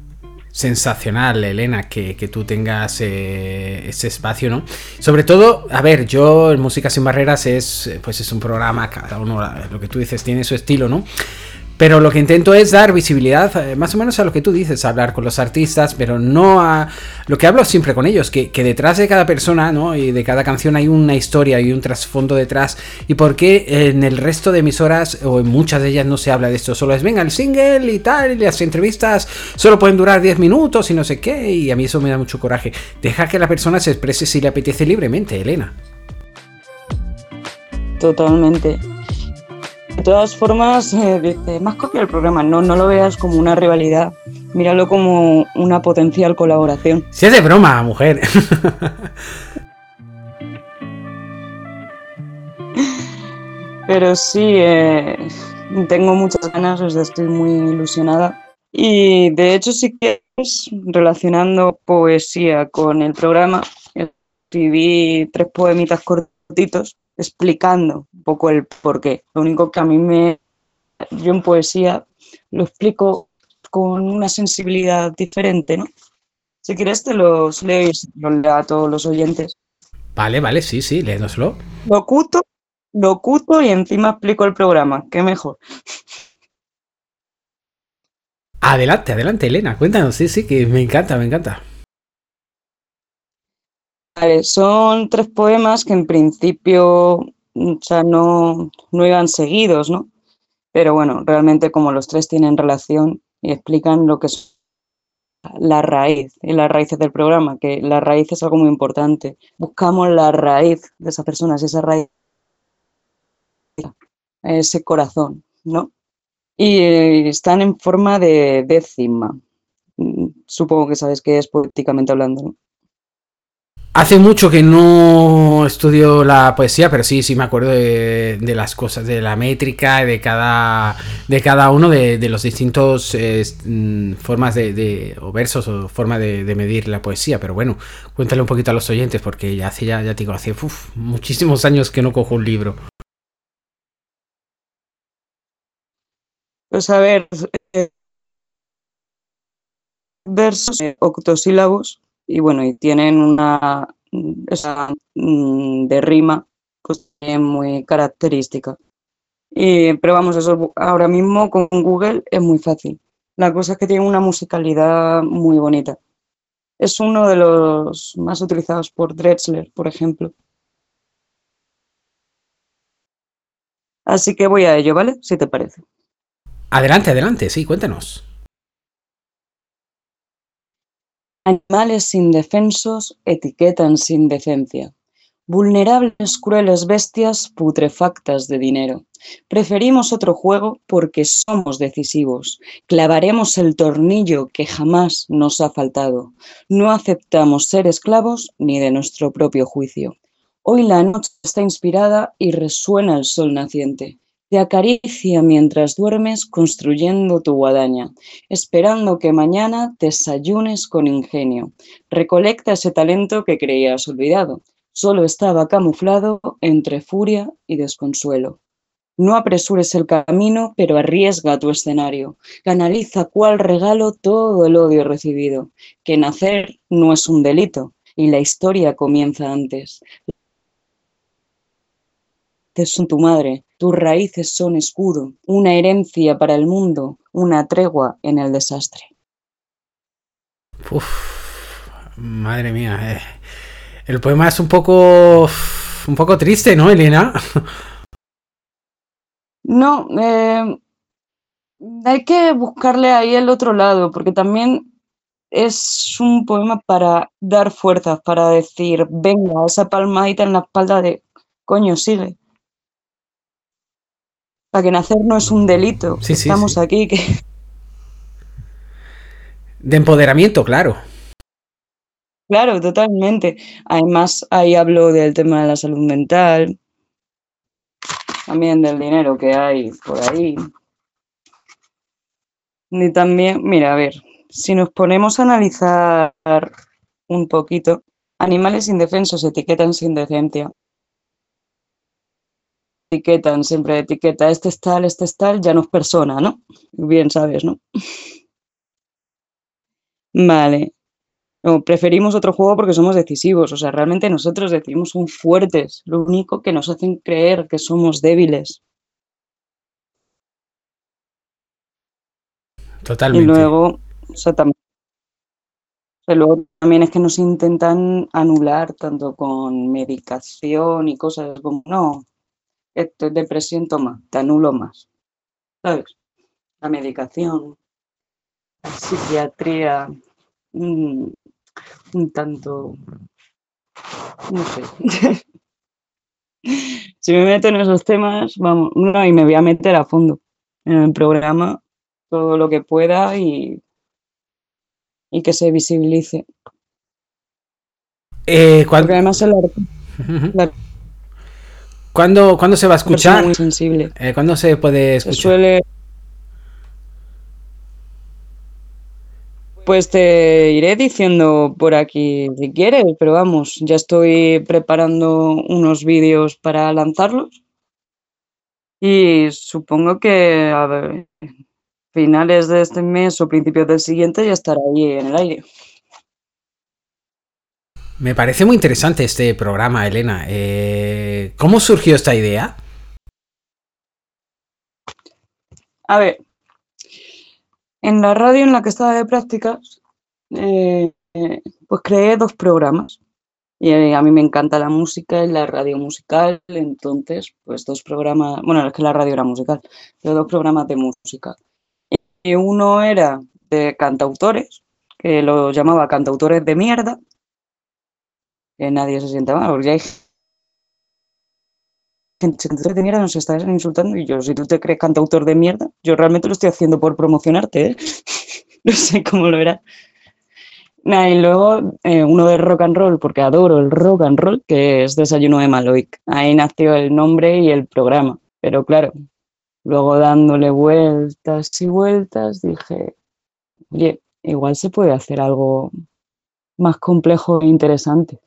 sensacional, Elena, que, que tú tengas eh, ese espacio, ¿no? Sobre todo, a ver, yo en Música sin Barreras es, pues es un programa, cada uno, lo que tú dices, tiene su estilo, ¿no? Pero lo que intento es dar visibilidad, eh, más o menos a lo que tú dices, hablar con los artistas, pero no a lo que hablo siempre con ellos, que, detrás de cada persona ¿no? y de cada canción hay una historia y un trasfondo detrás. Y por qué en el resto de emisoras, o en muchas de ellas, no se habla de esto, solo es venga el single y tal, y las entrevistas solo pueden durar 10 minutos y no sé qué, y a mí eso me da mucho coraje. Deja que la persona se exprese si le apetece libremente, Elena. Totalmente. De todas formas, eh, dice, más copia el programa. No, no lo veas como una rivalidad. Míralo como una potencial colaboración. Si es de broma, mujer. Pero sí, eh, tengo muchas ganas, o sea, estoy muy ilusionada. Y de hecho, sí que es relacionando poesía con el programa. Escribí tres poemitas cortitos explicando un poco el porqué. Lo único que a mí me. Yo en poesía lo explico con una sensibilidad diferente, ¿no? Si quieres, te los leo y los leo a todos los oyentes. Vale, vale, sí, sí, léenoslo. Locuto, locuto y encima explico el programa. Qué mejor. Adelante, adelante, Elena, cuéntanos, sí, sí, que me encanta, me encanta. Vale, son tres poemas que en principio o sea, no, no iban seguidos, ¿no? Pero bueno, realmente como los tres tienen relación y explican lo que es la raíz y las raíces del programa, que la raíz es algo muy importante. Buscamos la raíz de esas personas, esa raíz, ese corazón, ¿no? Y eh, están en forma de décima. Mm, Supongo que sabes qué es poéticamente hablando, ¿no? Hace mucho que no estudio la poesía, pero sí, sí me acuerdo de, las cosas, de la métrica, de cada, de cada uno de, los distintos mm, formas de, o versos o forma de, medir la poesía. Pero bueno, cuéntale un poquito a los oyentes, porque ya hace ya, ya te digo, hace muchísimos años que no cojo un libro. Pues a ver, eh, versos eh, octosílabos y bueno, y tienen una mm, esa mm, de rima pues muy característica. Y, pero vamos, eso ahora mismo con Google es muy fácil. La cosa es que tiene una musicalidad muy bonita. Es uno de los más utilizados por Drexler, por ejemplo. Así que voy a ello, ¿vale? Si te parece. Adelante, adelante, sí, cuéntanos. Animales indefensos etiquetan sin decencia. Vulnerables, crueles bestias putrefactas de dinero. Preferimos otro juego porque somos decisivos. Clavaremos el tornillo que jamás nos ha faltado. No aceptamos ser esclavos ni de nuestro propio juicio. Hoy la noche está inspirada y resuena el sol naciente. Te acaricia mientras duermes construyendo tu guadaña, esperando que mañana desayunes con ingenio. Recolecta ese talento que creías olvidado. Solo estaba camuflado entre furia y desconsuelo. No apresures el camino, pero arriesga tu escenario. Canaliza cual regalo todo el odio recibido. Que nacer no es un delito y la historia comienza antes. Son tu madre, tus raíces son escudo, una herencia para el mundo, una tregua en el desastre. Uf, madre mía. eh. El poema es un poco. un poco triste, ¿no, Elena? No, eh, hay que buscarle ahí el otro lado, porque también es un poema para dar fuerzas, para decir, venga, esa palmadita en la espalda de, coño, sigue. Para que nacer no es un delito. Sí, sí, Estamos sí. aquí, que De empoderamiento, claro. Claro, totalmente. Además, ahí hablo del tema de la salud mental, también del dinero que hay por ahí. Y también, mira, a ver, si nos ponemos a analizar un poquito, animales indefensos etiquetan sin decencia. Etiquetan, siempre etiqueta, este es tal, este es tal, ya no es persona, ¿no? Bien sabes, ¿no? Vale. No, preferimos otro juego porque somos decisivos, o sea, realmente nosotros decimos son fuertes, lo único que nos hacen creer que somos débiles. Totalmente. Y luego, o sea, tam- o sea, luego también es que nos intentan anular tanto con medicación y cosas como, no, esto es depresión, toma, te anulo más. ¿Sabes? La medicación, la psiquiatría, un tanto, no sé. Si me meto en esos temas, vamos, no, y me voy a meter a fondo en el programa todo lo que pueda y, y que se visibilice. Eh, ¿cuán- Porque además el la ¿Cuándo, cuándo se va a escuchar? muy sensible. Eh, ¿Cuándo se puede escuchar? suele. Pues te iré diciendo por aquí si quieres, pero vamos, ya estoy preparando unos vídeos para lanzarlos. Y supongo que a ver, finales de este mes o principios del siguiente ya estará ahí en el aire. Me parece muy interesante este programa, Elena. Eh, ¿Cómo surgió esta idea? A ver, en la radio en la que estaba de prácticas, eh, pues creé dos programas. Y eh, a mí me encanta la música y la radio musical, entonces, pues dos programas, bueno, es que la radio era musical, pero dos programas de música. Y uno era de cantautores, que lo llamaba cantautores de mierda, que nadie se sienta mal, porque hay gente cantautores de mierda nos están insultando y yo, si tú te crees cantautor de mierda, yo realmente lo estoy haciendo por promocionarte, ¿eh? no sé cómo lo verás. Nah, y luego eh, uno de rock and roll, porque adoro el rock and roll, que es Desayuno de Maloic. Ahí nació el nombre y el programa. Pero claro, luego dándole vueltas y vueltas, dije, oye, igual se puede hacer algo más complejo e interesante.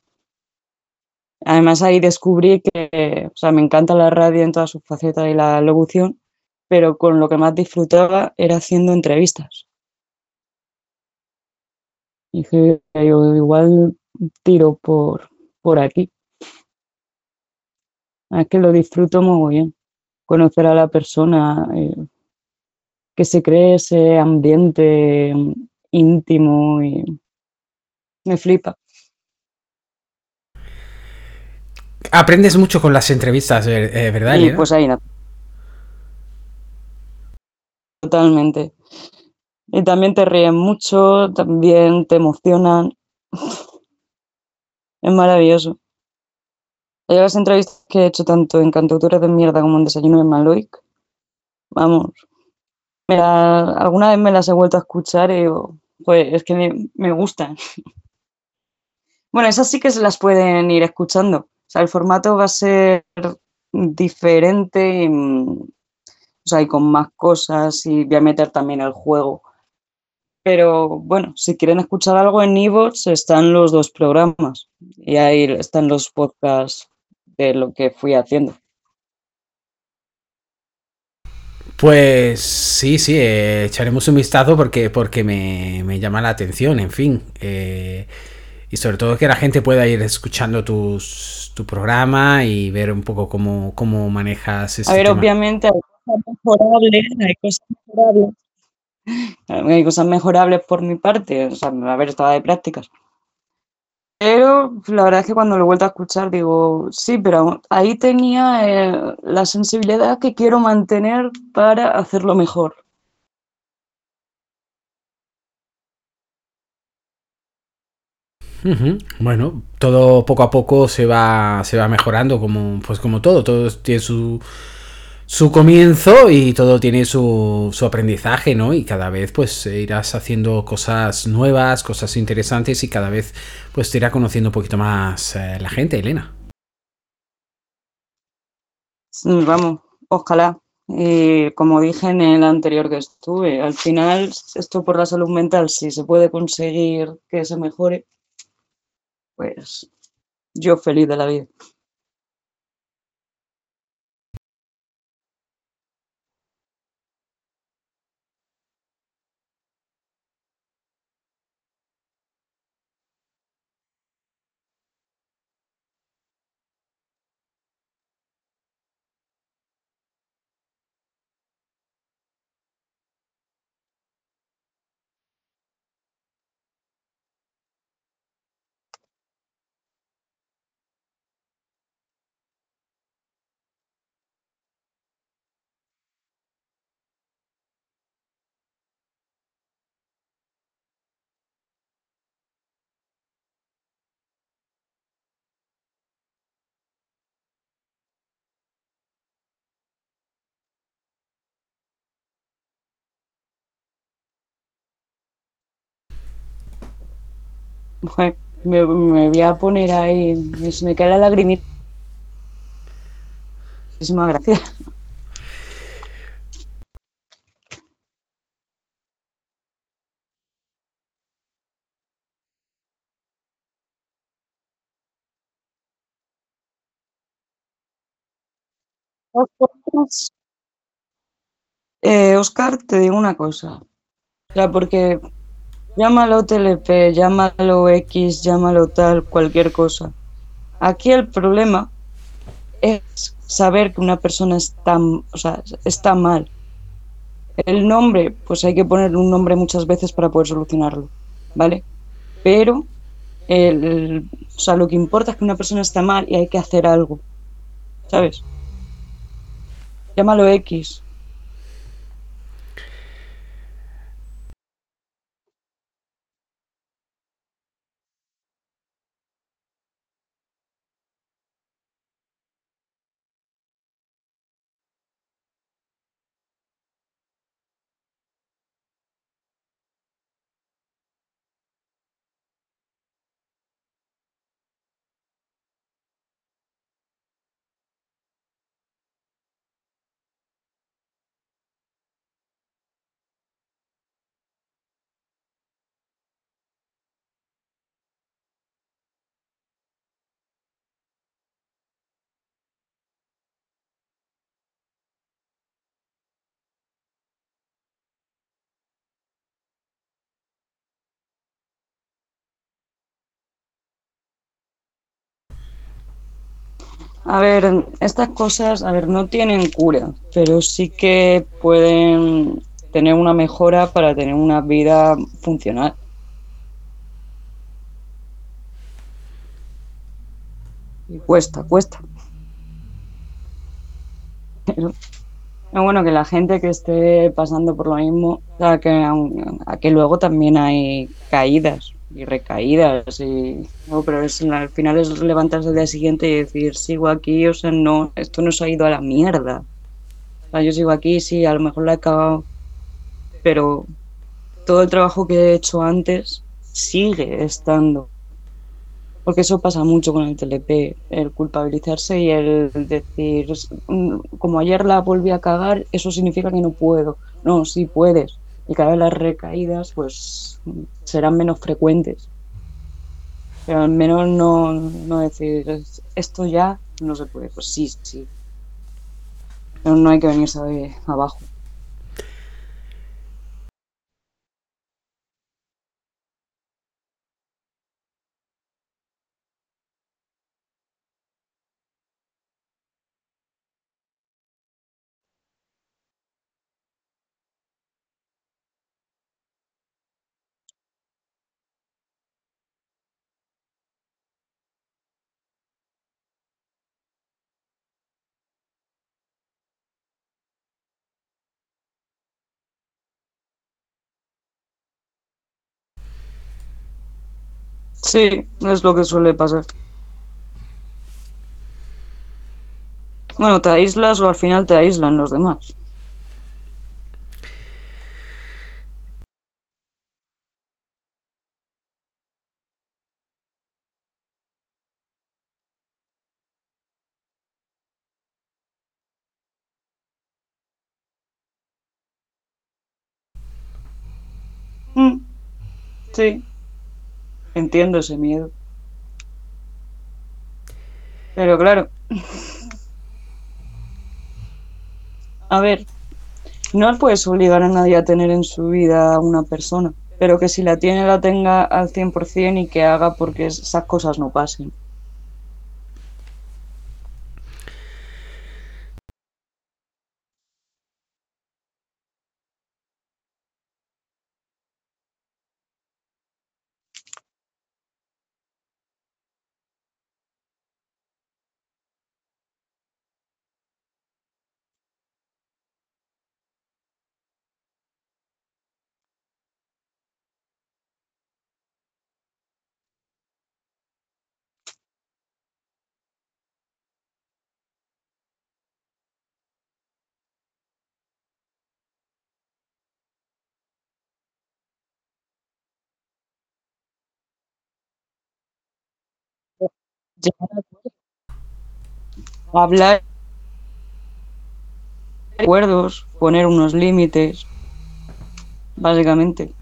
Además ahí descubrí que, o sea, me encanta la radio en todas sus facetas y la locución, pero con lo que más disfrutaba era haciendo entrevistas. Y dije, yo igual tiro por, por aquí. Es que lo disfruto muy bien. Conocer a la persona, eh, que se cree ese ambiente mm, íntimo y me flipa. Aprendes mucho con las entrevistas, ver- eh, ¿verdad, Elena? pues ahí no. Totalmente. Y también te ríen mucho, también te emocionan. Es maravilloso. Yo las entrevistas que he hecho tanto en Cantautores de Mierda como en Desayuno de Maloic, vamos, me la- alguna vez me las he vuelto a escuchar y digo, pues es que me, me gustan. Bueno, esas sí que se las pueden ir escuchando. O sea, el formato va a ser diferente mm, o sea, y con más cosas y voy a meter también el juego. Pero bueno, si quieren escuchar algo en iVoox están los dos programas y ahí están los podcasts de lo que fui haciendo. Pues sí, sí, eh, echaremos un vistazo porque, porque me, me llama la atención, en fin. eh, y sobre todo que la gente pueda ir escuchando tus, tu programa y ver un poco cómo, cómo manejas este A ver, tema. obviamente hay cosas mejorables, hay cosas mejorables. Hay cosas mejorables por mi parte, o sea, a ver, estaba de prácticas. Pero la verdad es que cuando lo he vuelto a escuchar digo, sí, pero ahí tenía eh, la sensibilidad que quiero mantener para hacerlo mejor. Bueno, todo poco a poco se va, se va mejorando, como, pues como todo, todo tiene su, su comienzo y todo tiene su, su aprendizaje, ¿no? Y cada vez pues irás haciendo cosas nuevas, cosas interesantes y cada vez pues te irá conociendo un poquito más eh, la gente, Elena. Vamos, ojalá. Y como dije en el anterior que estuve, al final esto por la salud mental, si se puede conseguir que se mejore, pues yo feliz de la vida. Me, me voy a poner ahí, me- se me cae la lagrimita. Muchísimas gracias. Eh, Oscar, te digo una cosa. O sea, porque llámalo TLP, llámalo X, llámalo tal, cualquier cosa. Aquí el problema es saber que una persona está, o sea, mal. El nombre, pues hay que ponerle un nombre muchas veces para poder solucionarlo, ¿vale? Pero el- o sea, lo que importa es que una persona está mal y hay que hacer algo, ¿sabes? Llámalo X. A ver, estas cosas, a ver, no tienen cura, pero sí que pueden tener una mejora para tener una vida funcional. Y cuesta, cuesta. Pero, bueno, que la gente que esté pasando por lo mismo, que, a que luego también hay caídas y recaídas y no, pero es, al final es levantarse al día siguiente y decir, sigo aquí, o sea, no, esto no se ha ido a la mierda. O sea, yo sigo aquí, sí, a lo mejor la he cagado, pero todo el trabajo que he hecho antes sigue estando. Porque eso pasa mucho con el TLP, el culpabilizarse y el decir, "Mm, como ayer la volví a cagar, eso significa que no puedo. No, sí puedes. Y cada vez las recaídas pues serán menos frecuentes. Pero al menos no, no decir, "Es- esto ya no se puede. Pues sí, sí. Pero no hay que venirse abajo. Sí, es lo que suele pasar. Bueno, te aíslas o al final te aíslan los demás. Mm, Sí, entiendo ese miedo. Pero claro, a ver, no puedes obligar a nadie a tener en su vida a una persona, pero que si la tiene la tenga al 100% y que haga porque esas cosas no pasen. Hablar acuerdos, poner unos límites, básicamente.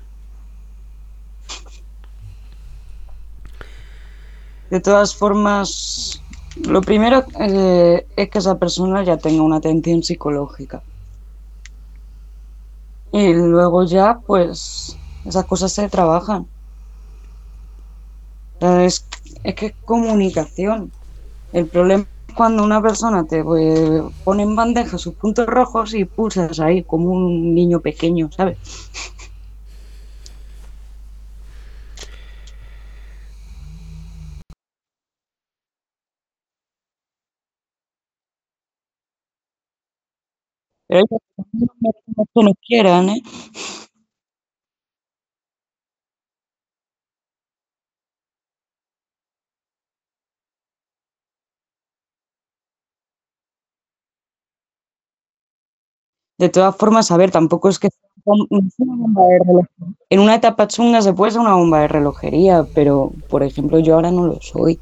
De todas formas, lo primero eh, es que esa persona ya tenga una atención psicológica. Y luego ya, pues, esas cosas se trabajan. Es, es que es comunicación. El problema es cuando una persona te pone en bandeja sus puntos rojos y pulsas ahí como un niño pequeño, ¿sabes? Pero que no quieran, ¿eh? De todas formas, a ver, tampoco es que una bomba de. En una etapa chunga se puede ser una bomba de relojería, pero por ejemplo yo ahora no lo soy.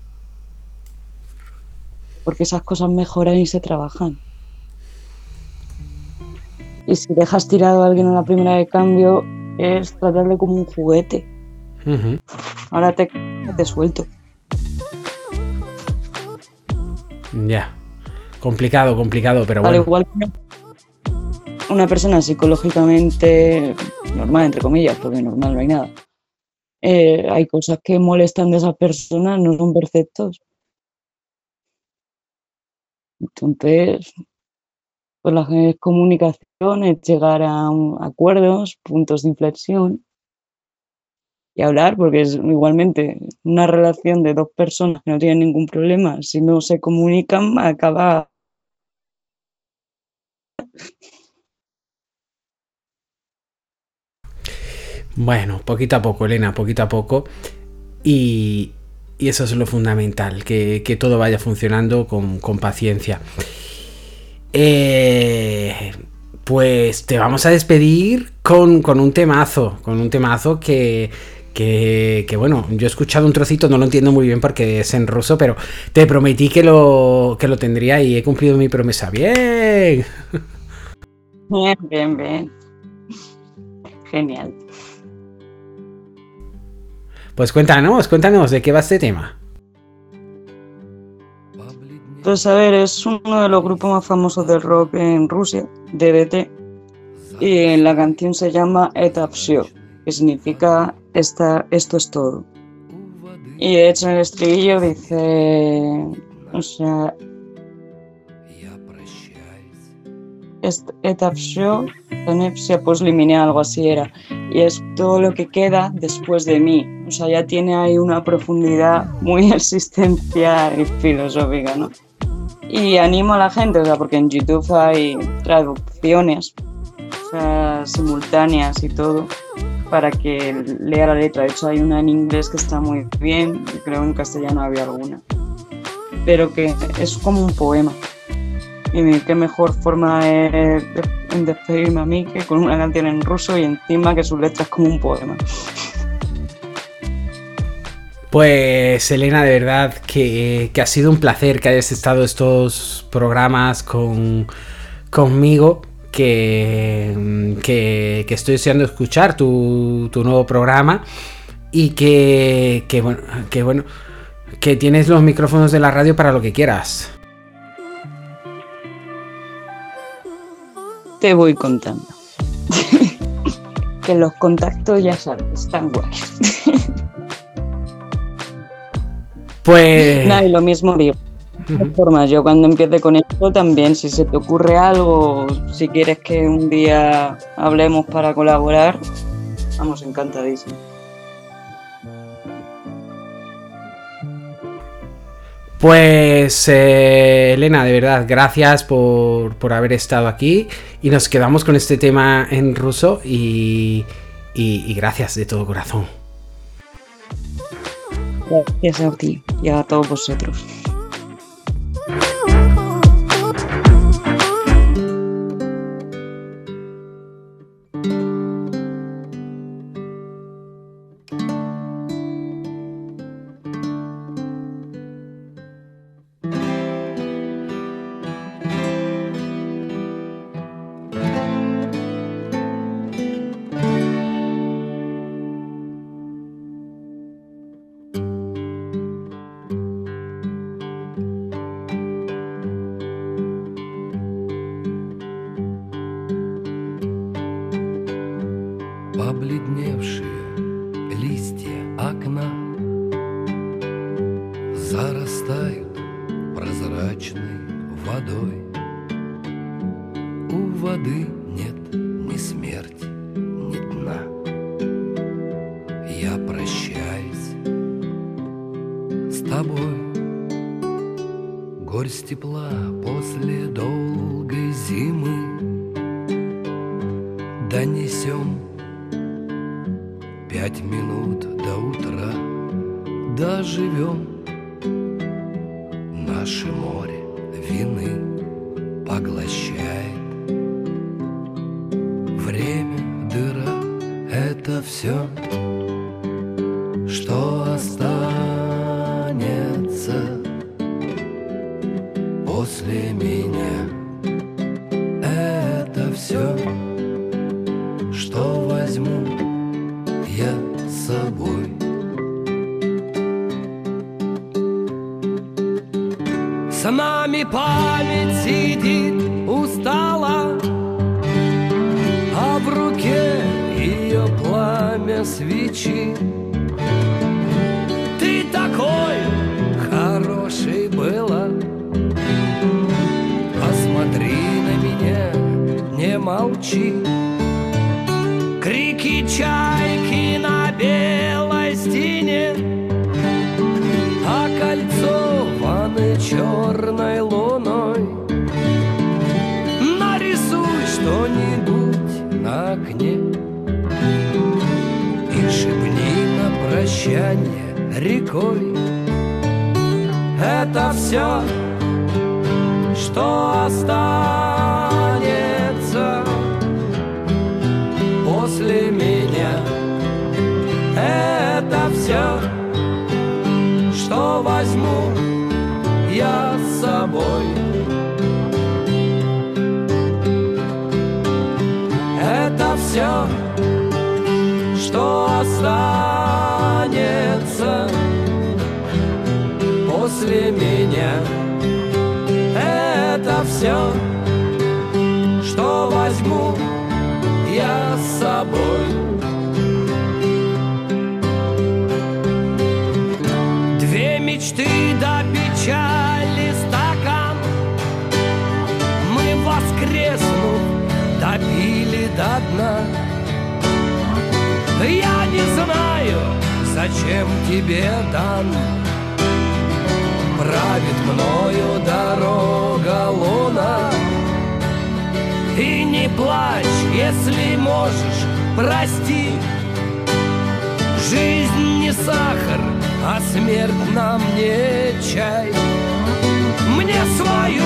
Porque esas cosas mejoran y se trabajan. Y si dejas tirado a alguien en la primera de cambio, es tratarle como un juguete. Ahora te, te suelto. Ya. Complicado, complicado, pero Al bueno. igual que una- persona psicológicamente normal, entre comillas, porque normal no hay nada. eh, hay cosas que molestan de esas personas, no son perfectos. Entonces, pues la comunicación es llegar a acuerdos, puntos de inflexión y hablar, porque es igualmente una relación de dos personas que no tienen ningún problema, si no se comunican, acaba Bueno, poquito a poco, Elena, poquito a poco. Y, eso es lo fundamental, que, todo vaya funcionando con, paciencia. Eh, pues te vamos a despedir con, un temazo, con un temazo que, que, que, bueno, yo he escuchado un trocito, no lo entiendo muy bien porque es en ruso, pero te prometí que lo, que lo tendría y he cumplido mi promesa. Bien. Bien, bien, bien. Genial. Pues cuéntanos, cuéntanos de qué va este tema. Pues a ver, es uno de los grupos más famosos del rock en Rusia, DDT, y la canción se llama Etapsio, que significa esta, esto es todo. Y de hecho en el estribillo dice, o sea, est- Etapsio, Anepsia, pues liminé algo así era. Y es todo lo que queda después de mí. O sea, ya tiene ahí una profundidad muy existencial y filosófica, ¿no? Y animo a la gente, o sea, porque en YouTube hay traducciones o sea, simultáneas y todo para que lea la letra. De hecho, hay una en inglés que está muy bien, y creo en castellano había alguna. Pero que es como un poema. Y qué mejor forma de, de- despedirme a mí que con una canción en ruso y encima que su letra es como un poema. Pues Elena, de verdad que, que ha sido un placer que hayas estado estos programas con, conmigo, que, que, que estoy deseando escuchar tu, tu nuevo programa y que, que, bueno, que bueno, que tienes los micrófonos de la radio para lo que quieras. Te voy contando. que los contactos, ya sabes, están guays. Pues... Nada, y lo mismo digo. De todas formas, yo cuando empiece con esto también, si se te ocurre algo, si quieres que un día hablemos para colaborar, vamos encantadísimos. Pues eh, Elena, de verdad, gracias por, por haber estado aquí y nos quedamos con este tema en ruso y, y- y gracias de todo corazón. Gracias a ti y a todos vosotros. До печали стакан. Мы воскреснув допили до дна. Я не знаю, зачем тебе дан. Правит мною дорога луна. И не плачь, если можешь, прости. Жизнь не сахар, а смерть нам не чай. Мне свою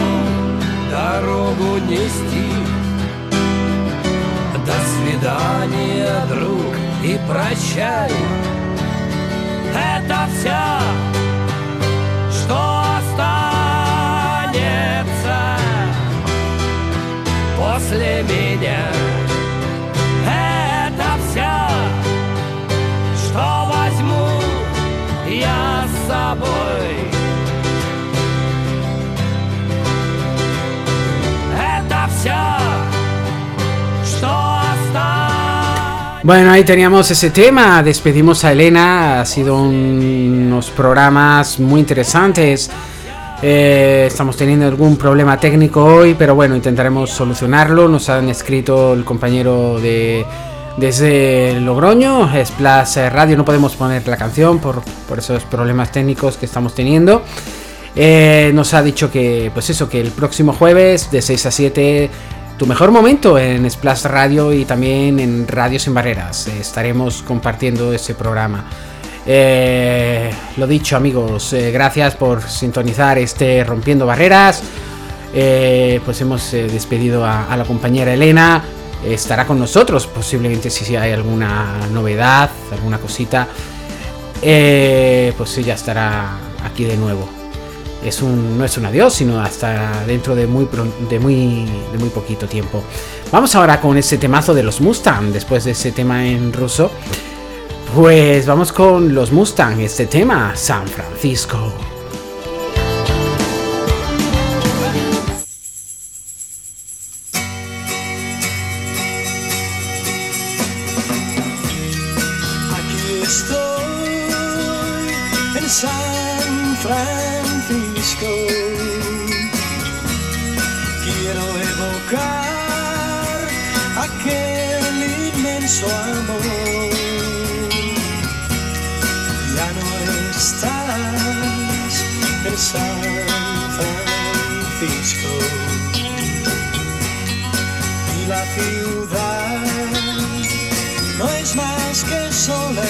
дорогу нести. До свидания, друг, и прощай. Это все, что останется после меня я с собой Это все, что останется Bueno, ahí teníamos ese tema. Despedimos a Elena. Ha sido un- unos programas muy interesantes. Eh, estamos teniendo algún problema técnico hoy, pero bueno, intentaremos solucionarlo. Nos han escrito el compañero de desde Logroño, Splash Radio. No podemos poner la canción por, por esos problemas técnicos que estamos teniendo. Eh, nos ha dicho que, pues eso, que el próximo jueves de 6 a 7 tu mejor momento en Splash Radio y también en Radio Sin Barreras. Eh, estaremos compartiendo ese programa. Eh, lo dicho amigos, gracias por sintonizar este Rompiendo Barreras. Pues hemos despedido a la compañera Elena. Estará con nosotros posiblemente si hay alguna novedad, alguna cosita. Eh, pues ella estará aquí de nuevo es un, no es un adiós, sino hasta dentro de muy, de muy, de muy poquito tiempo. Vamos ahora con ese temazo de los Mustang, después de ese tema en ruso. Pues vamos con los Mustang, este tema, San Francisco.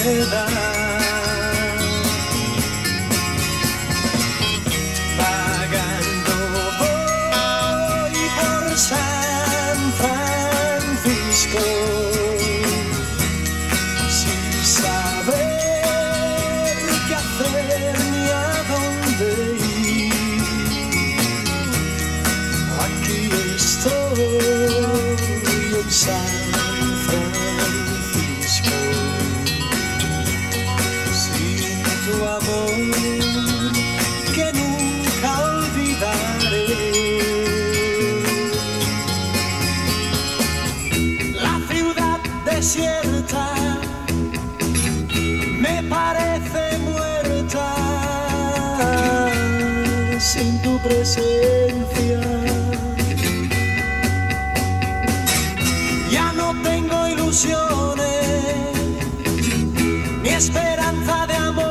Soledad. Vagando presencia. Ya no tengo ilusiones ni esperanza de amores.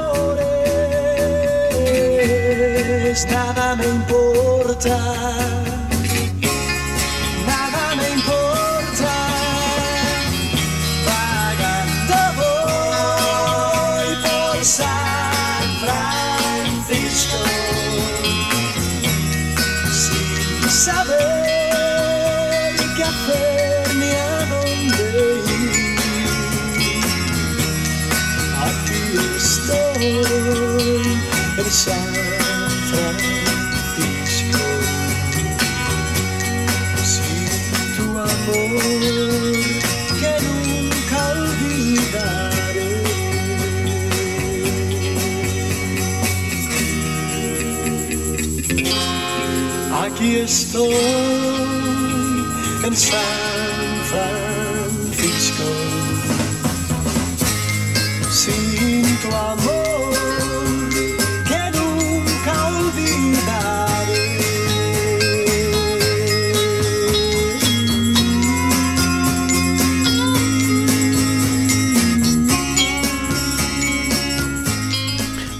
Nada me importa. Estoy en San Francisco sin tu amor que nunca olvidaré.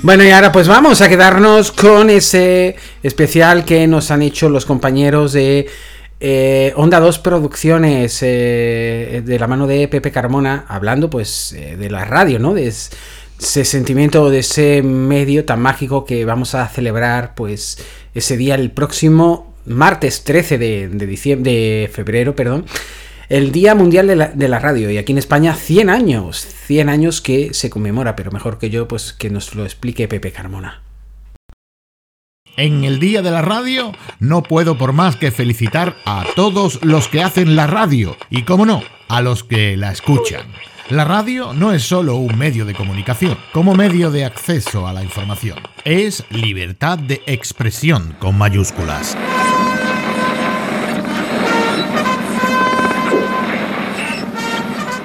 Bueno, y ahora pues vamos a quedarnos con ese especial que nos han hecho los compañeros de eh, Onda 2 Producciones, eh, de la mano de Pepe Carmona, hablando pues eh, de la radio, ¿no? De es- ese sentimiento, de ese medio tan mágico que vamos a celebrar pues ese día el próximo martes 13 de, de diciembre, de febrero, perdón. El Día Mundial de la, de la Radio y aquí en España 100 años, 100 años que se conmemora, pero mejor que yo pues que nos lo explique Pepe Carmona. En el Día de la Radio no puedo por más que felicitar a todos los que hacen la radio y, como no, a los que la escuchan. La radio no es solo un medio de comunicación, como medio de acceso a la información. Es libertad de expresión con mayúsculas.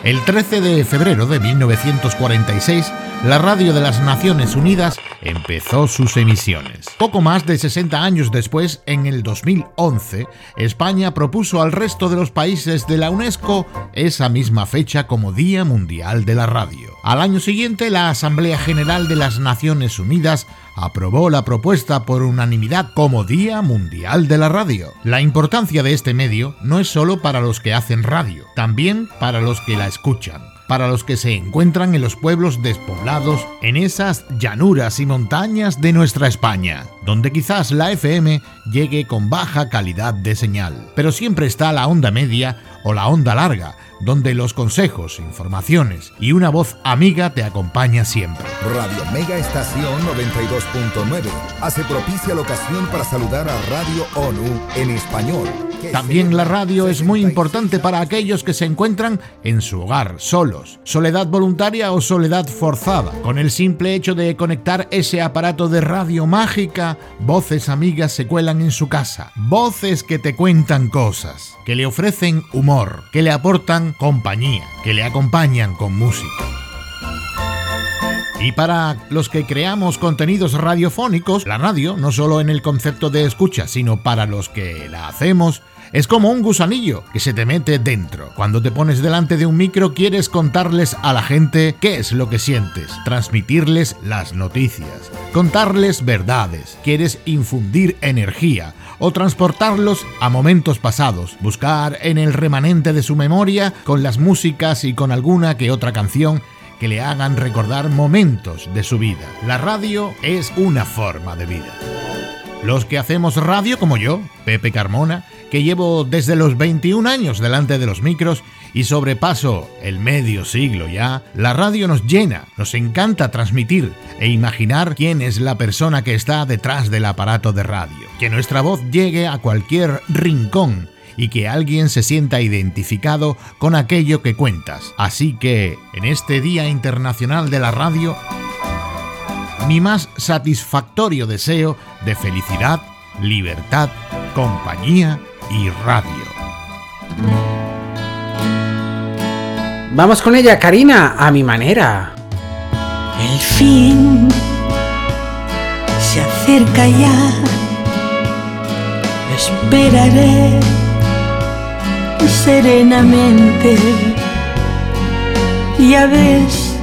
El 13 de febrero de 1946, la radio de las Naciones Unidas empezó sus emisiones. Poco más de 60 años después, en el 2011, España propuso al resto de los países de la UNESCO esa misma fecha como Día Mundial de la Radio. Al año siguiente, la Asamblea General de las Naciones Unidas aprobó la propuesta por unanimidad como Día Mundial de la Radio. La importancia de este medio no es solo para los que hacen radio, también para los que la escuchan para los que se encuentran en los pueblos despoblados, en esas llanuras y montañas de nuestra España, donde quizás la FM llegue con baja calidad de señal. Pero siempre está la onda media o la onda larga, donde los consejos, informaciones y una voz amiga te acompaña siempre. Radio Mega Estación 92.9 hace propicia la ocasión para saludar a Radio ONU en español. También la radio es muy importante para aquellos que se encuentran en su hogar, solos, soledad voluntaria o soledad forzada. Con el simple hecho de conectar ese aparato de radio mágica, voces amigas se cuelan en su casa. Voces que te cuentan cosas, que le ofrecen humor, que le aportan compañía, que le acompañan con música. Y para los que creamos contenidos radiofónicos, la radio, no solo en el concepto de escucha, sino para los que la hacemos, es como un gusanillo que se te mete dentro. Cuando te pones delante de un micro quieres contarles a la gente qué es lo que sientes, transmitirles las noticias, contarles verdades, quieres infundir energía o transportarlos a momentos pasados, buscar en el remanente de su memoria con las músicas y con alguna que otra canción que le hagan recordar momentos de su vida. La radio es una forma de vida. Los que hacemos radio como yo, Pepe Carmona, que llevo desde los 21 años delante de los micros y sobrepaso el medio siglo ya, la radio nos llena, nos encanta transmitir e imaginar quién es la persona que está detrás del aparato de radio, que nuestra voz llegue a cualquier rincón y que alguien se sienta identificado con aquello que cuentas. Así que, en este Día Internacional de la Radio, mi más satisfactorio deseo de felicidad, libertad, compañía y radio. Vamos con ella, Karina, a mi manera. El fin se acerca ya. Esperaré serenamente. Ya ves,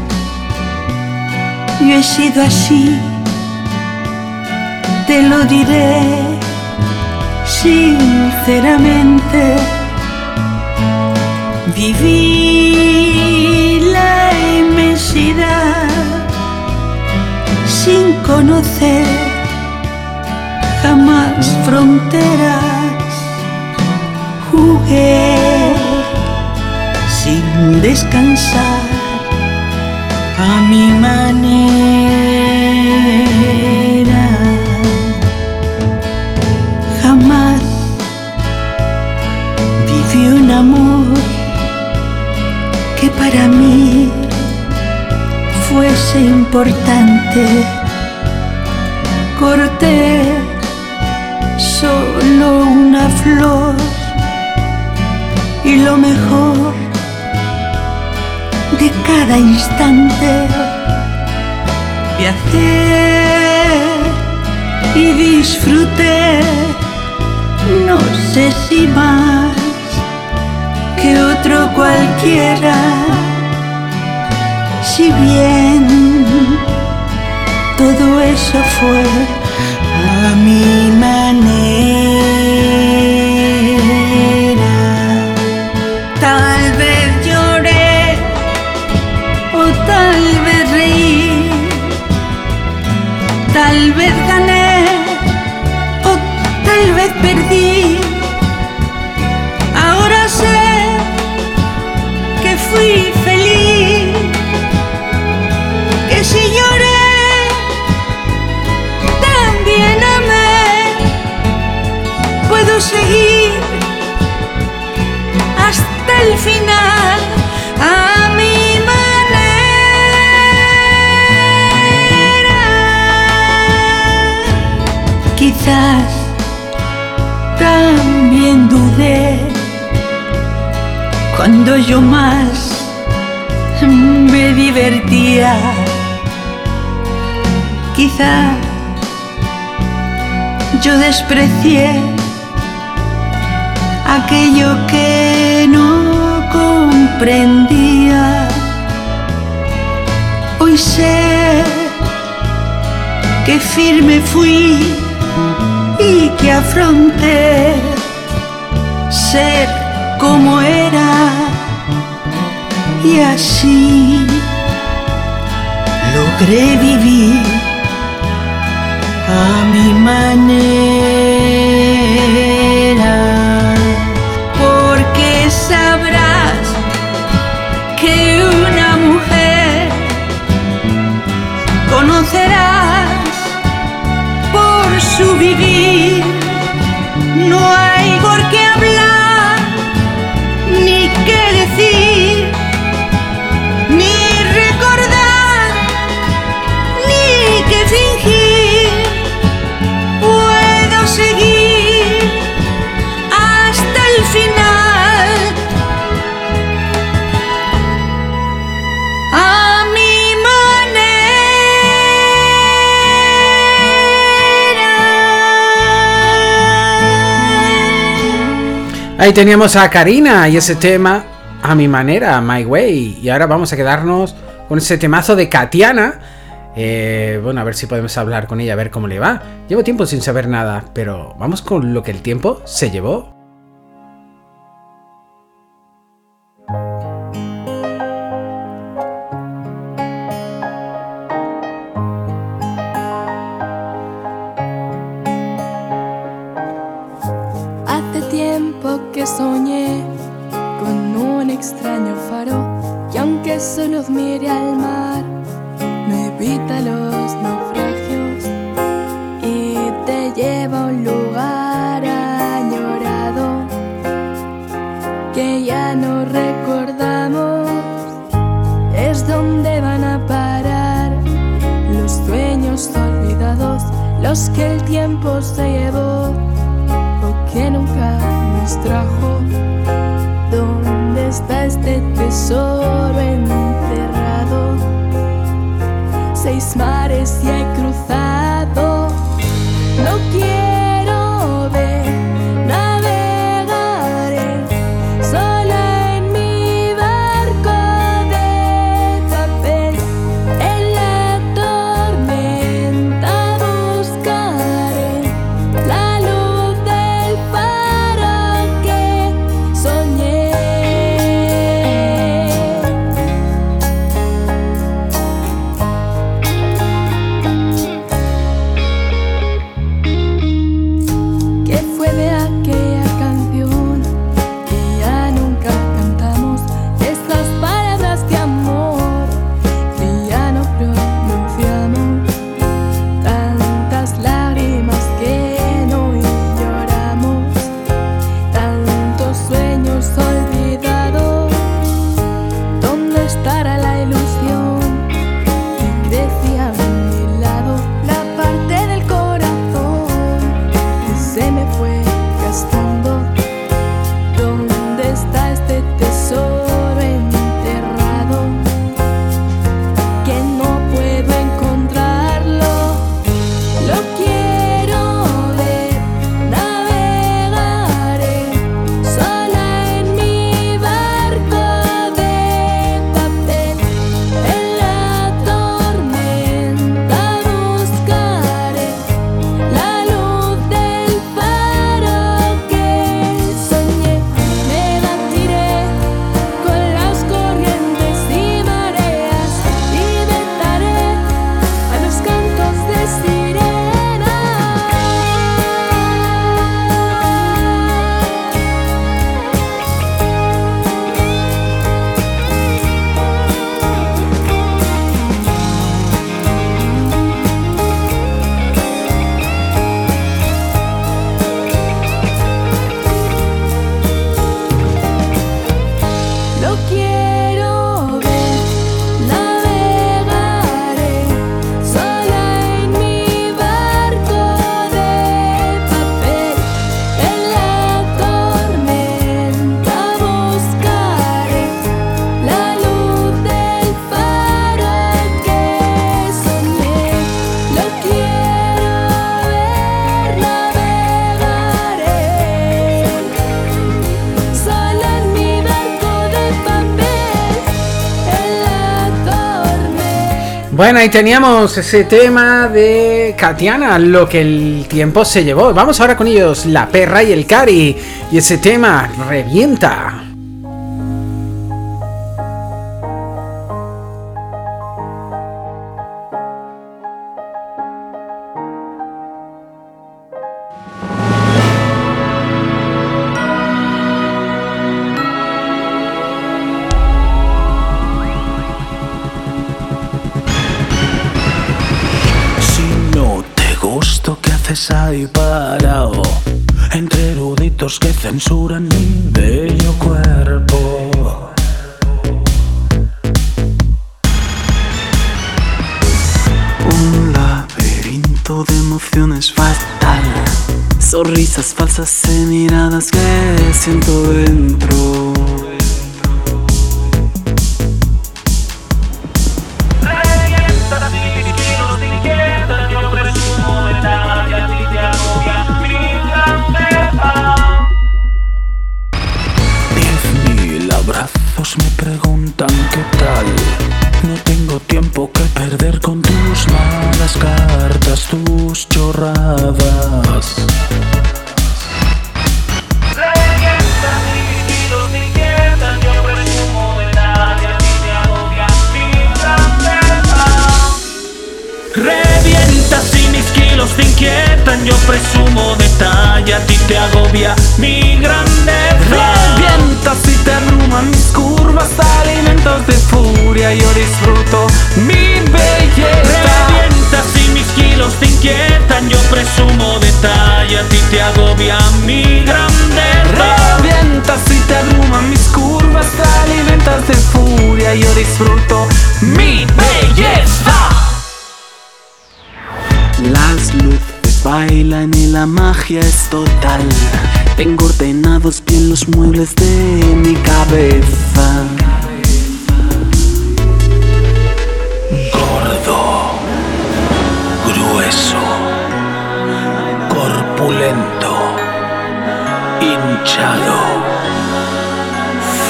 yo he sido así. Te lo diré sinceramente. Viví la inmensidad sin conocer jamás fronteras. Jugué sin descansar a mi manera. Para mí fuese importante. Corté solo una flor y lo mejor de cada instante. Viajé y disfruté, no sé si más que otro cualquiera. Si bien todo eso fue a mi manera, yo más me divertía. Quizá yo desprecié aquello que no comprendía. Hoy sé que firme fui y que afronté ser como era y así logré vivir a mi manera porque sabrás Ahí teníamos a Karina y ese tema a mi manera, My Way. Y ahora vamos a quedarnos con ese temazo de Katiana. Eh, bueno, a ver si podemos hablar con ella, a ver cómo le va. Llevo tiempo sin saber nada, pero vamos con lo que el tiempo se llevó. Bueno, ahí teníamos ese tema de Katiana, lo que el tiempo se llevó. Vamos ahora con ellos, la perra y el cari. Y ese tema revienta.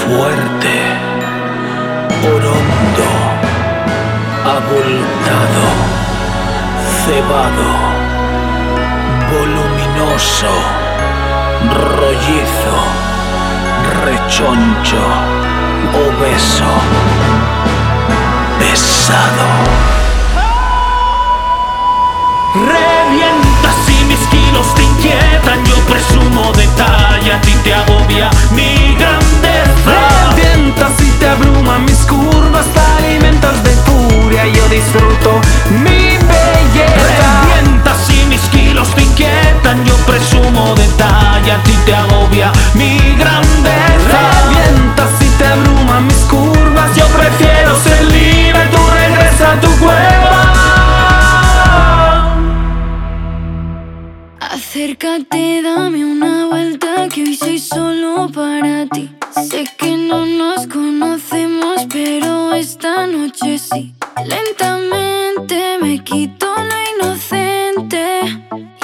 fuerte, orondo, abultado, cebado, voluminoso, rollizo, rechoncho, obeso, pesado te inquietan, yo presumo detalle, a ti te agobia mi grandeza. Me tientas y te abruman mis curvas, te alimentas de furia, yo disfruto mi belleza. Revientas y mis kilos te inquietan, yo presumo de talla, a ti te agobia mi grandeza. Revientas y te abruman mis curvas, yo prefiero ser libre, tú regresa a tu cueva. Acércate, dame una vuelta que hoy soy solo para ti. Sé que no nos conocemos, pero esta noche sí. Lentamente me quito lo inocente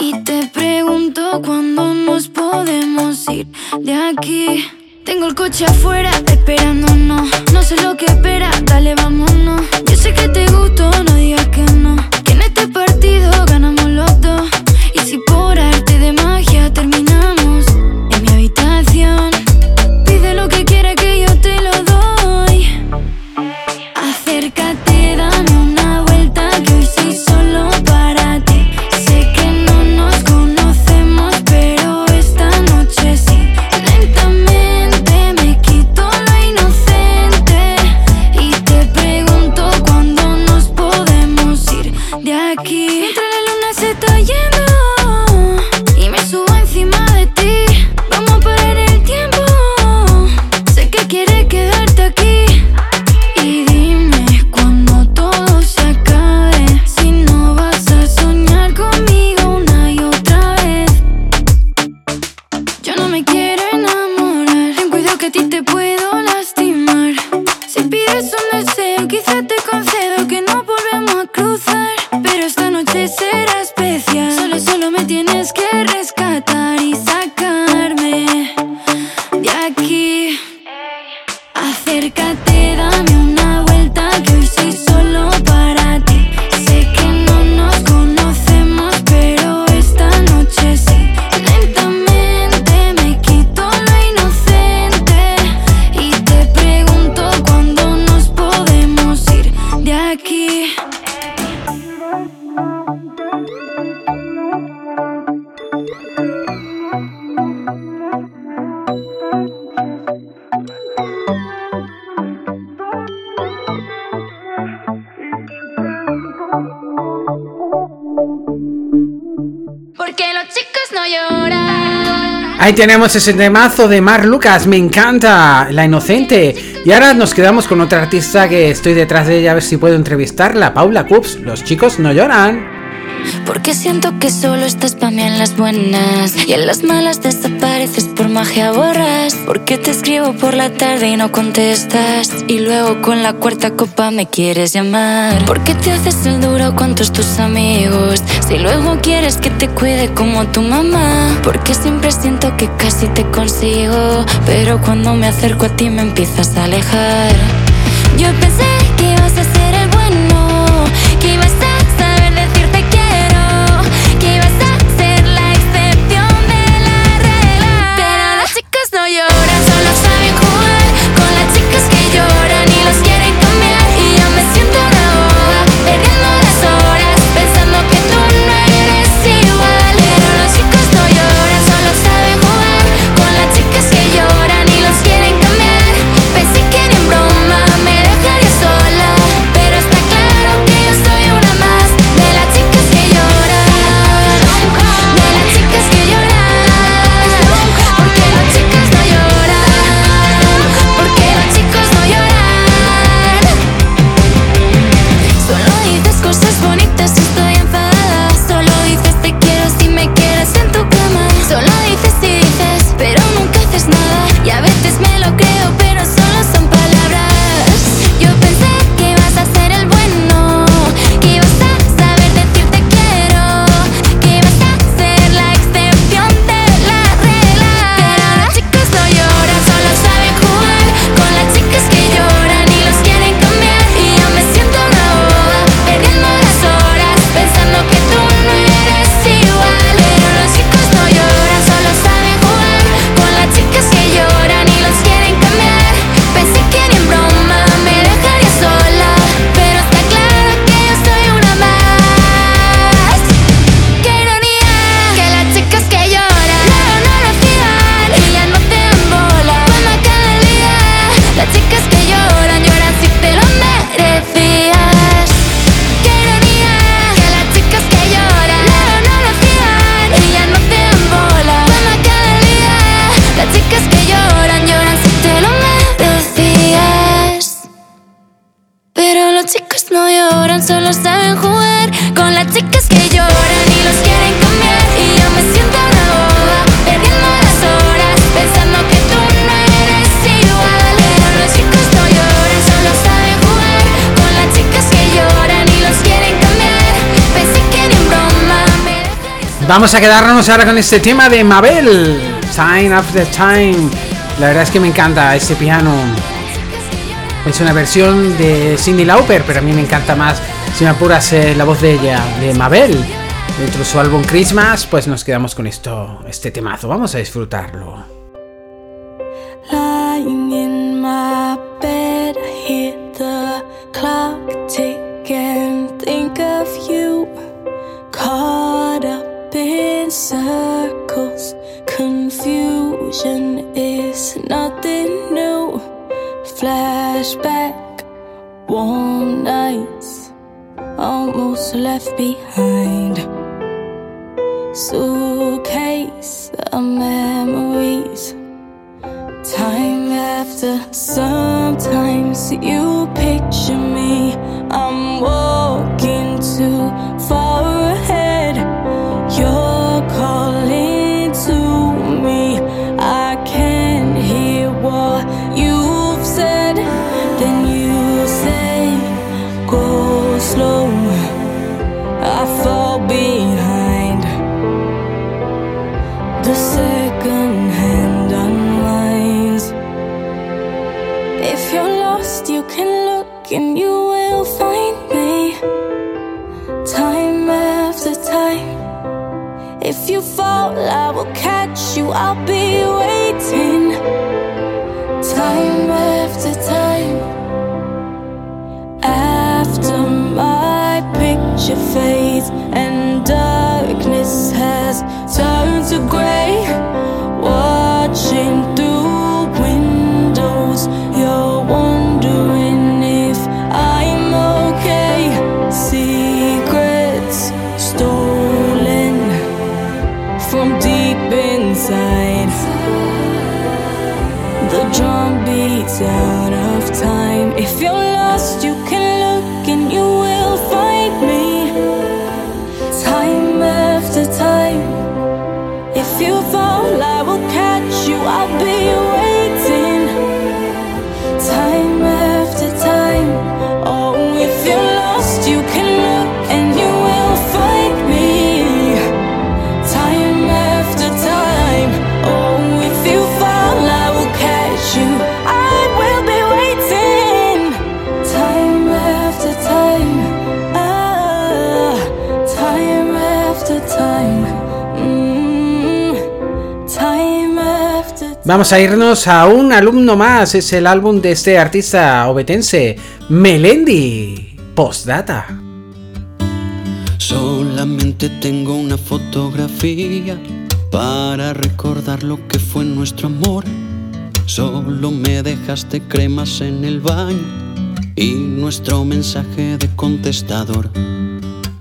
y te pregunto cuándo nos podemos ir de aquí. Tengo el coche afuera esperando, no. No sé lo que espera, dale vámonos. Yo sé que te gusto, no digas que no. Que en este partido ganamos. tenemos ese temazo de Mark Lucas, me encanta, La Inocente. Y ahora nos quedamos con otra artista que estoy detrás de ella a ver si puedo entrevistarla, Paula Cups. Los chicos no lloran. Porque siento que solo estás para mí en las buenas y en las malas desapareces por magia borras. Porque te escribo por la tarde y no contestas y luego con la cuarta copa me quieres llamar. Porque te haces el duro con todos tus amigos si luego quieres que te cuide como tu mamá, porque siempre siento que casi te consigo, pero cuando me acerco a ti me empiezas a alejar. Yo pensé Vamos a quedarnos ahora con este tema de Mabel. Time after time. La verdad es que me encanta este piano. Es una versión de Cindy Lauper, pero a mí me encanta más, si me apuras, eh, la voz de ella, de Mabel. Dentro de su álbum Christmas, pues nos quedamos con esto, este temazo. Vamos a disfrutarlo. behind the second hand unwinds. If you're lost, you can look and you will find me time after time. If you fall, I will catch you, I'll be waiting time after time. After my picture fades. Vamos a irnos a un alumno más, es el álbum de este artista obetense, Melendi, Postdata. Solamente tengo una fotografía para recordar lo que fue nuestro amor. Solo me dejaste cremas en el baño y nuestro mensaje de contestador.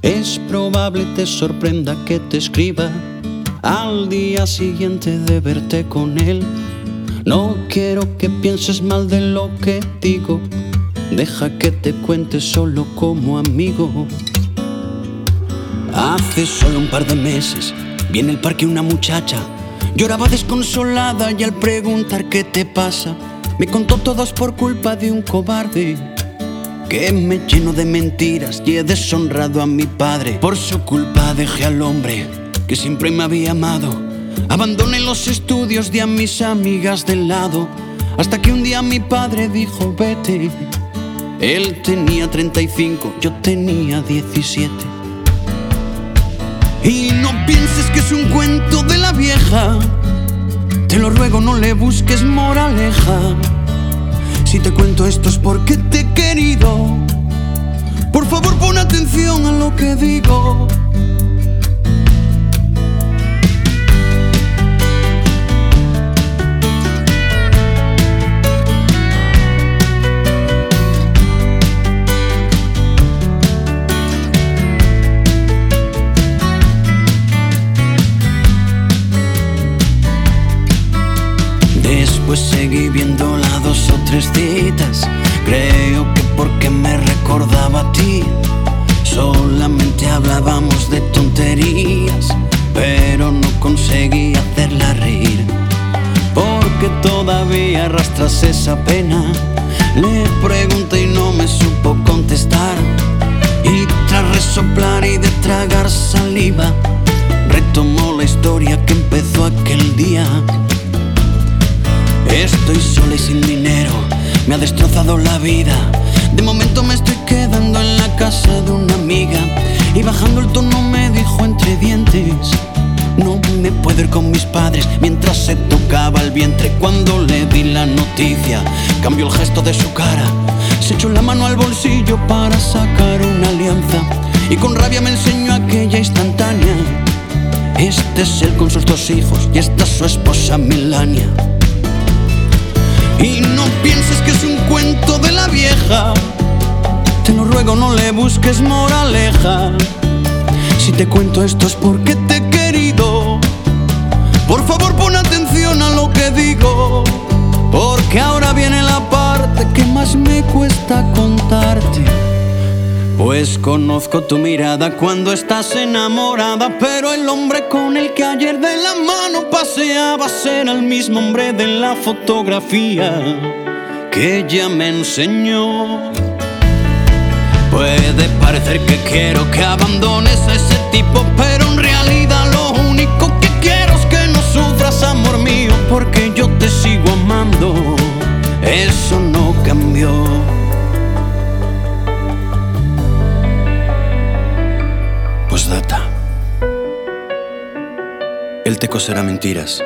Es probable te sorprenda que te escriba al día siguiente de verte con él. No quiero que pienses mal de lo que digo, deja que te cuente solo como amigo. Hace solo un par de meses vi en el parque una muchacha, lloraba desconsolada y al preguntar qué te pasa, me contó todo es por culpa de un cobarde que me lleno de mentiras y he deshonrado a mi padre. Por su culpa dejé al hombre que siempre me había amado. Abandoné los estudios de a mis amigas del lado, hasta que un día mi padre dijo vete. Él tenía 35, yo tenía 17. Y no pienses que es un cuento de la vieja, te lo ruego no le busques moraleja. Si te cuento esto es porque te he querido. Por favor pon atención a lo que digo. Después seguí viéndola dos o tres citas. Creo que porque me recordaba a ti. Solamente hablábamos de tonterías, pero no conseguí hacerla reír. Porque todavía arrastras esa pena. Le pregunté y no me supo contestar. Y tras resoplar y de tragar saliva, retomó la historia que empezó aquel día. Estoy sola y sin dinero, me ha destrozado la vida. De momento me estoy quedando en la casa de una amiga y bajando el tono me dijo entre dientes. No me puedo ir con mis padres mientras se tocaba el vientre. Cuando le di la noticia, cambió el gesto de su cara. Se echó la mano al bolsillo para sacar una alianza y con rabia me enseñó aquella instantánea. Este es él con sus dos hijos y esta es su esposa Milania. Y no pienses que es un cuento de la vieja. Te lo ruego, no le busques moraleja. Si te cuento esto es porque te he querido. Por favor, pon atención a lo que digo. Porque ahora viene la parte que más me cuesta contarte. Pues conozco tu mirada cuando estás enamorada, pero el hombre con el que ayer de la mano paseaba será el mismo hombre de la fotografía que ella me enseñó. Puede parecer que quiero que abandones a ese tipo, pero en realidad lo único que quiero es que no sufras, amor mío, porque yo te sigo amando. Eso no cambió. Él te coserá mentiras,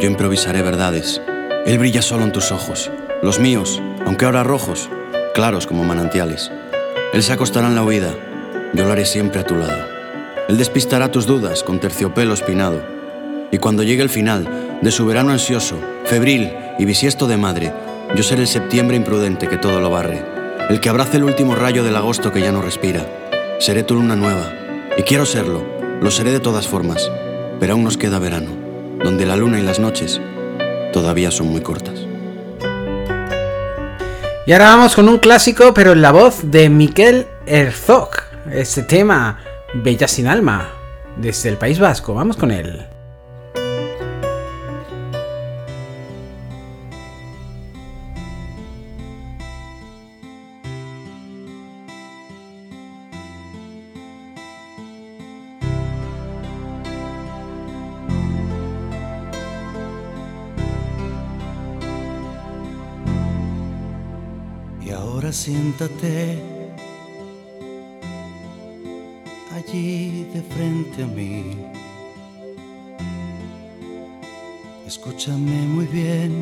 yo improvisaré verdades. Él brilla solo en tus ojos, los míos, aunque ahora rojos, claros como manantiales. Él se acostará en la huida, yo lo haré siempre a tu lado. Él despistará tus dudas con terciopelo espinado. Y cuando llegue el final de su verano ansioso, febril y bisiesto de madre, yo seré el septiembre imprudente que todo lo barre, el que abrace el último rayo del agosto que ya no respira. Seré tu luna nueva, y quiero serlo, lo seré de todas formas, pero aún nos queda verano, donde la luna y las noches todavía son muy cortas. Y ahora vamos con un clásico, pero en la voz de Miquel Herzog. Este tema, Bella sin alma, desde el País Vasco. Vamos con él. Siéntate allí de frente a mí. Escúchame muy bien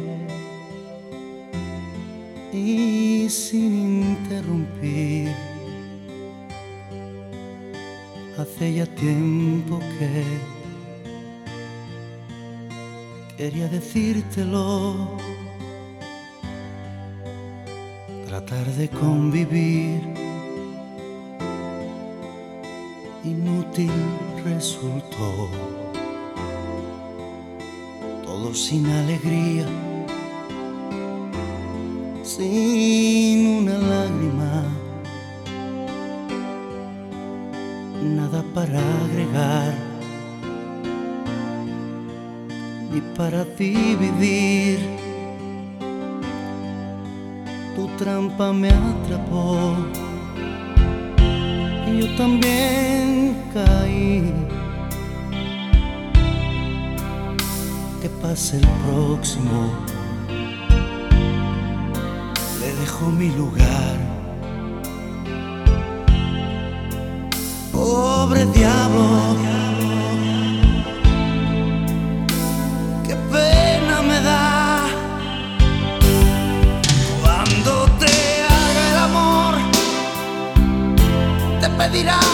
y sin interrumpir. Hace ya tiempo que quería decírtelo. Tratar de convivir inútil resultó. Todo sin alegría, sin una lágrima, nada para agregar ni para dividir. Trampa me atrapó y yo también caí. Que pase el próximo, le dejo mi lugar. Pobre diablo, te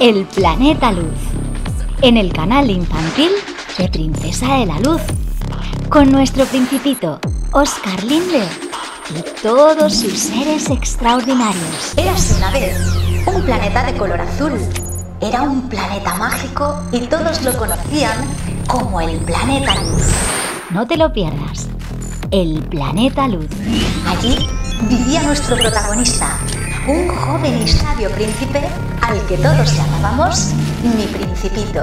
el planeta Luz en el canal infantil de Princesa de la Luz con nuestro principito Oscar Linde y todos sus seres extraordinarios. Érase una vez un planeta de color azul. Era un planeta mágico y todos lo conocían como el planeta Luz. No te lo pierdas. El planeta Luz. Allí vivía nuestro protagonista, un joven y sabio príncipe al que todos llamábamos mi principito.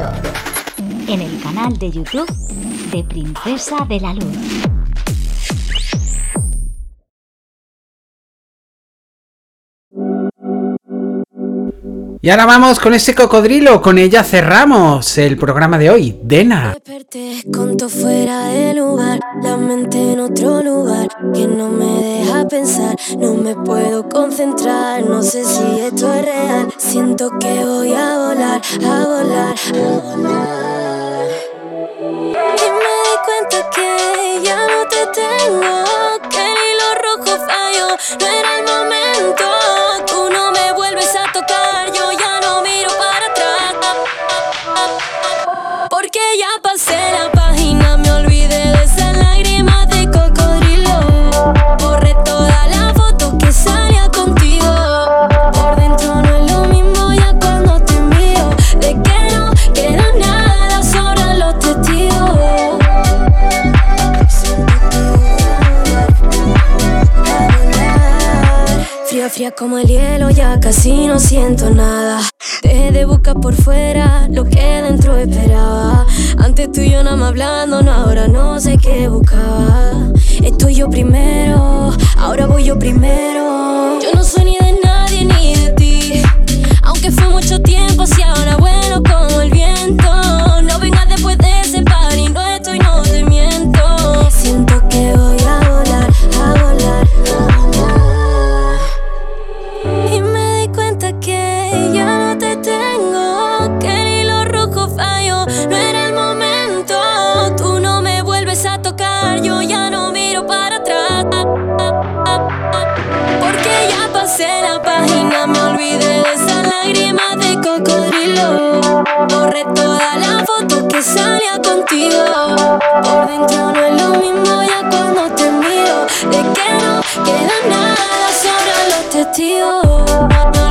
En el canal de YouTube de Princesa de la Luz. Y ahora vamos con este cocodrilo, con ella cerramos el programa de hoy, Dena. Desperté con todo fuera de lugar, la mente en otro lugar que no me deja pensar, no me puedo concentrar, no sé si esto es real, siento que voy a volar, a volar, a volar. Y me di cuenta que ya no te tengo, que el hilo rojo falló, no era el momento, ya pasé la página, me olvidé de esas lágrimas de cocodrilo. Borré toda la foto que salía contigo. Por dentro no es lo mismo ya cuando te miro. De que no queda nada, sobran los testigos. Fría, fría como el hielo, ya casi no siento nada. Dejé de buscar por fuera lo que dentro esperaba. Antes tú y yo nada más hablando, no, ahora no sé qué buscaba. Estoy yo primero, ahora voy yo primero. Yo no soy ni de nadie ni de ti. Aunque fue mucho tiempo, si ahora bueno como el viento. Toda la foto que salía contigo. Por dentro no es lo mismo ya cuando te miro. De que no queda nada, sobran los testigos.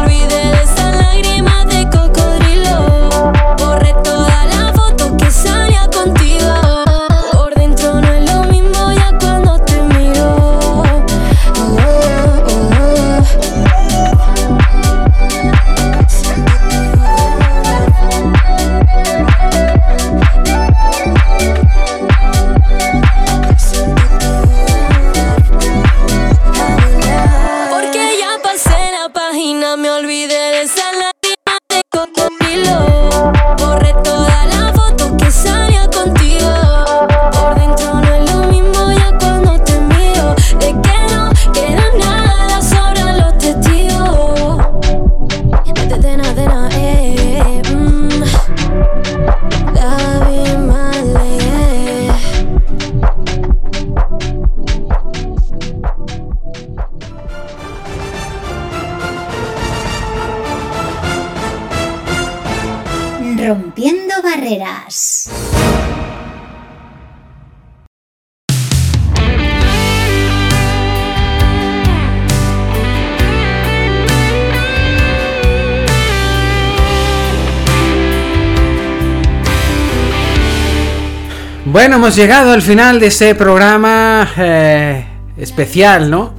Bueno, hemos llegado al final de este programa eh, especial, ¿no?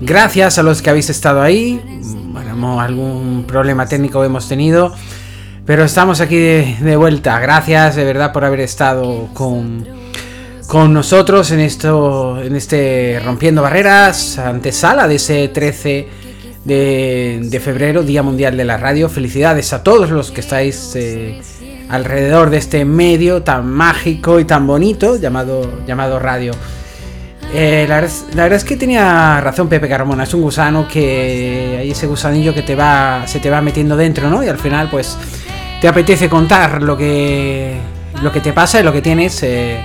Gracias a los que habéis estado ahí. Bueno, algún problema técnico hemos tenido, pero estamos aquí de, vuelta. Gracias de verdad por haber estado con, con nosotros en esto, en este rompiendo barreras, antesala de ese 13 de, de febrero, Día Mundial de la Radio. Felicidades a todos los que estáis eh, alrededor de este medio tan mágico y tan bonito llamado, llamado radio. Eh, la, verdad, la verdad es que tenía razón Pepe Carmona, es un gusano que hay ese gusanillo que te va, se te va metiendo dentro, ¿no? Y al final, pues, te apetece contar lo que, lo que te pasa y lo que tienes eh,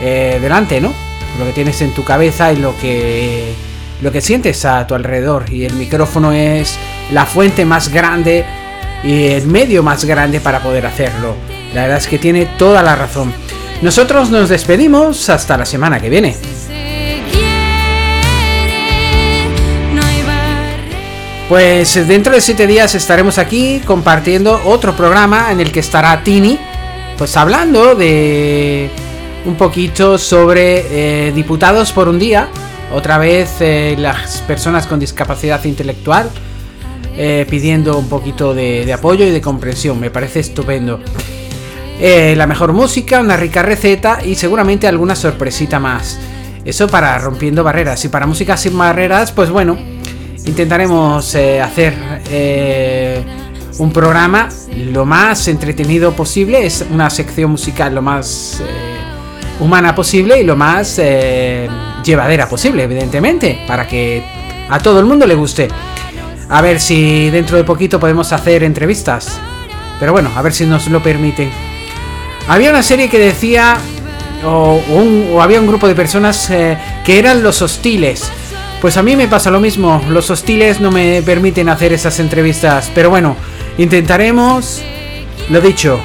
eh, delante, ¿no? Lo que tienes en tu cabeza y lo que, lo que sientes a tu alrededor. Y el micrófono es la fuente más grande y el medio más grande para poder hacerlo. La verdad es que tiene toda la razón. Nosotros nos despedimos hasta la semana que viene. Pues dentro de siete días estaremos aquí compartiendo otro programa en el que estará Tini, pues hablando de un poquito sobre eh, diputados por un día, otra vez eh, las personas con discapacidad intelectual, eh, pidiendo un poquito de, apoyo y de comprensión, me parece estupendo. Eh, la mejor música, una rica receta y seguramente alguna sorpresita más. Eso para rompiendo barreras. Y para música sin barreras, pues bueno, intentaremos eh, hacer un programa lo más entretenido posible, es una sección musical lo más humana posible y lo más llevadera posible, evidentemente, para que a todo el mundo le guste. A ver si dentro de poquito podemos hacer entrevistas. Pero bueno, a ver si nos lo permiten. Había una serie que decía, o, un- o había un grupo de personas eh, que eran los hostiles. Pues a mí me pasa lo mismo, los hostiles no me permiten hacer esas entrevistas. Pero bueno, intentaremos, lo dicho,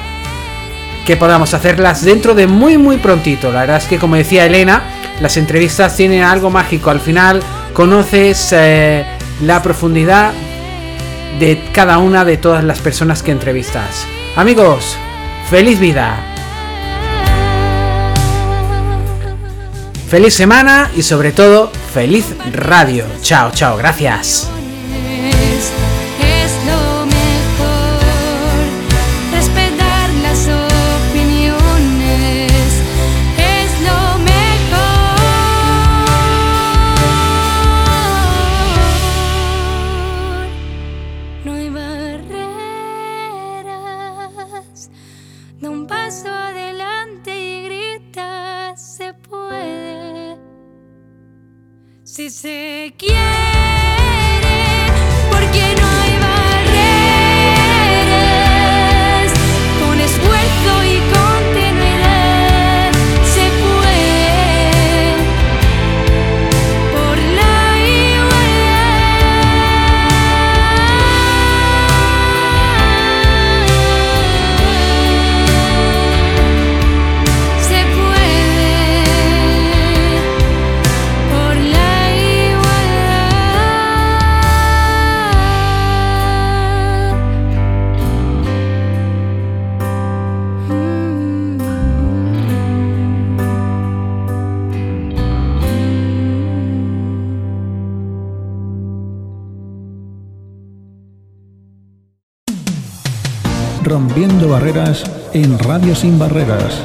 que podamos hacerlas dentro de muy muy prontito. La verdad es que como decía Elena, las entrevistas tienen algo mágico. Al final conoces eh, la profundidad de cada una de todas las personas que entrevistas. Amigos, feliz vida. Feliz semana y sobre todo feliz radio. Chao, chao, gracias. En Radio Sin Barreras.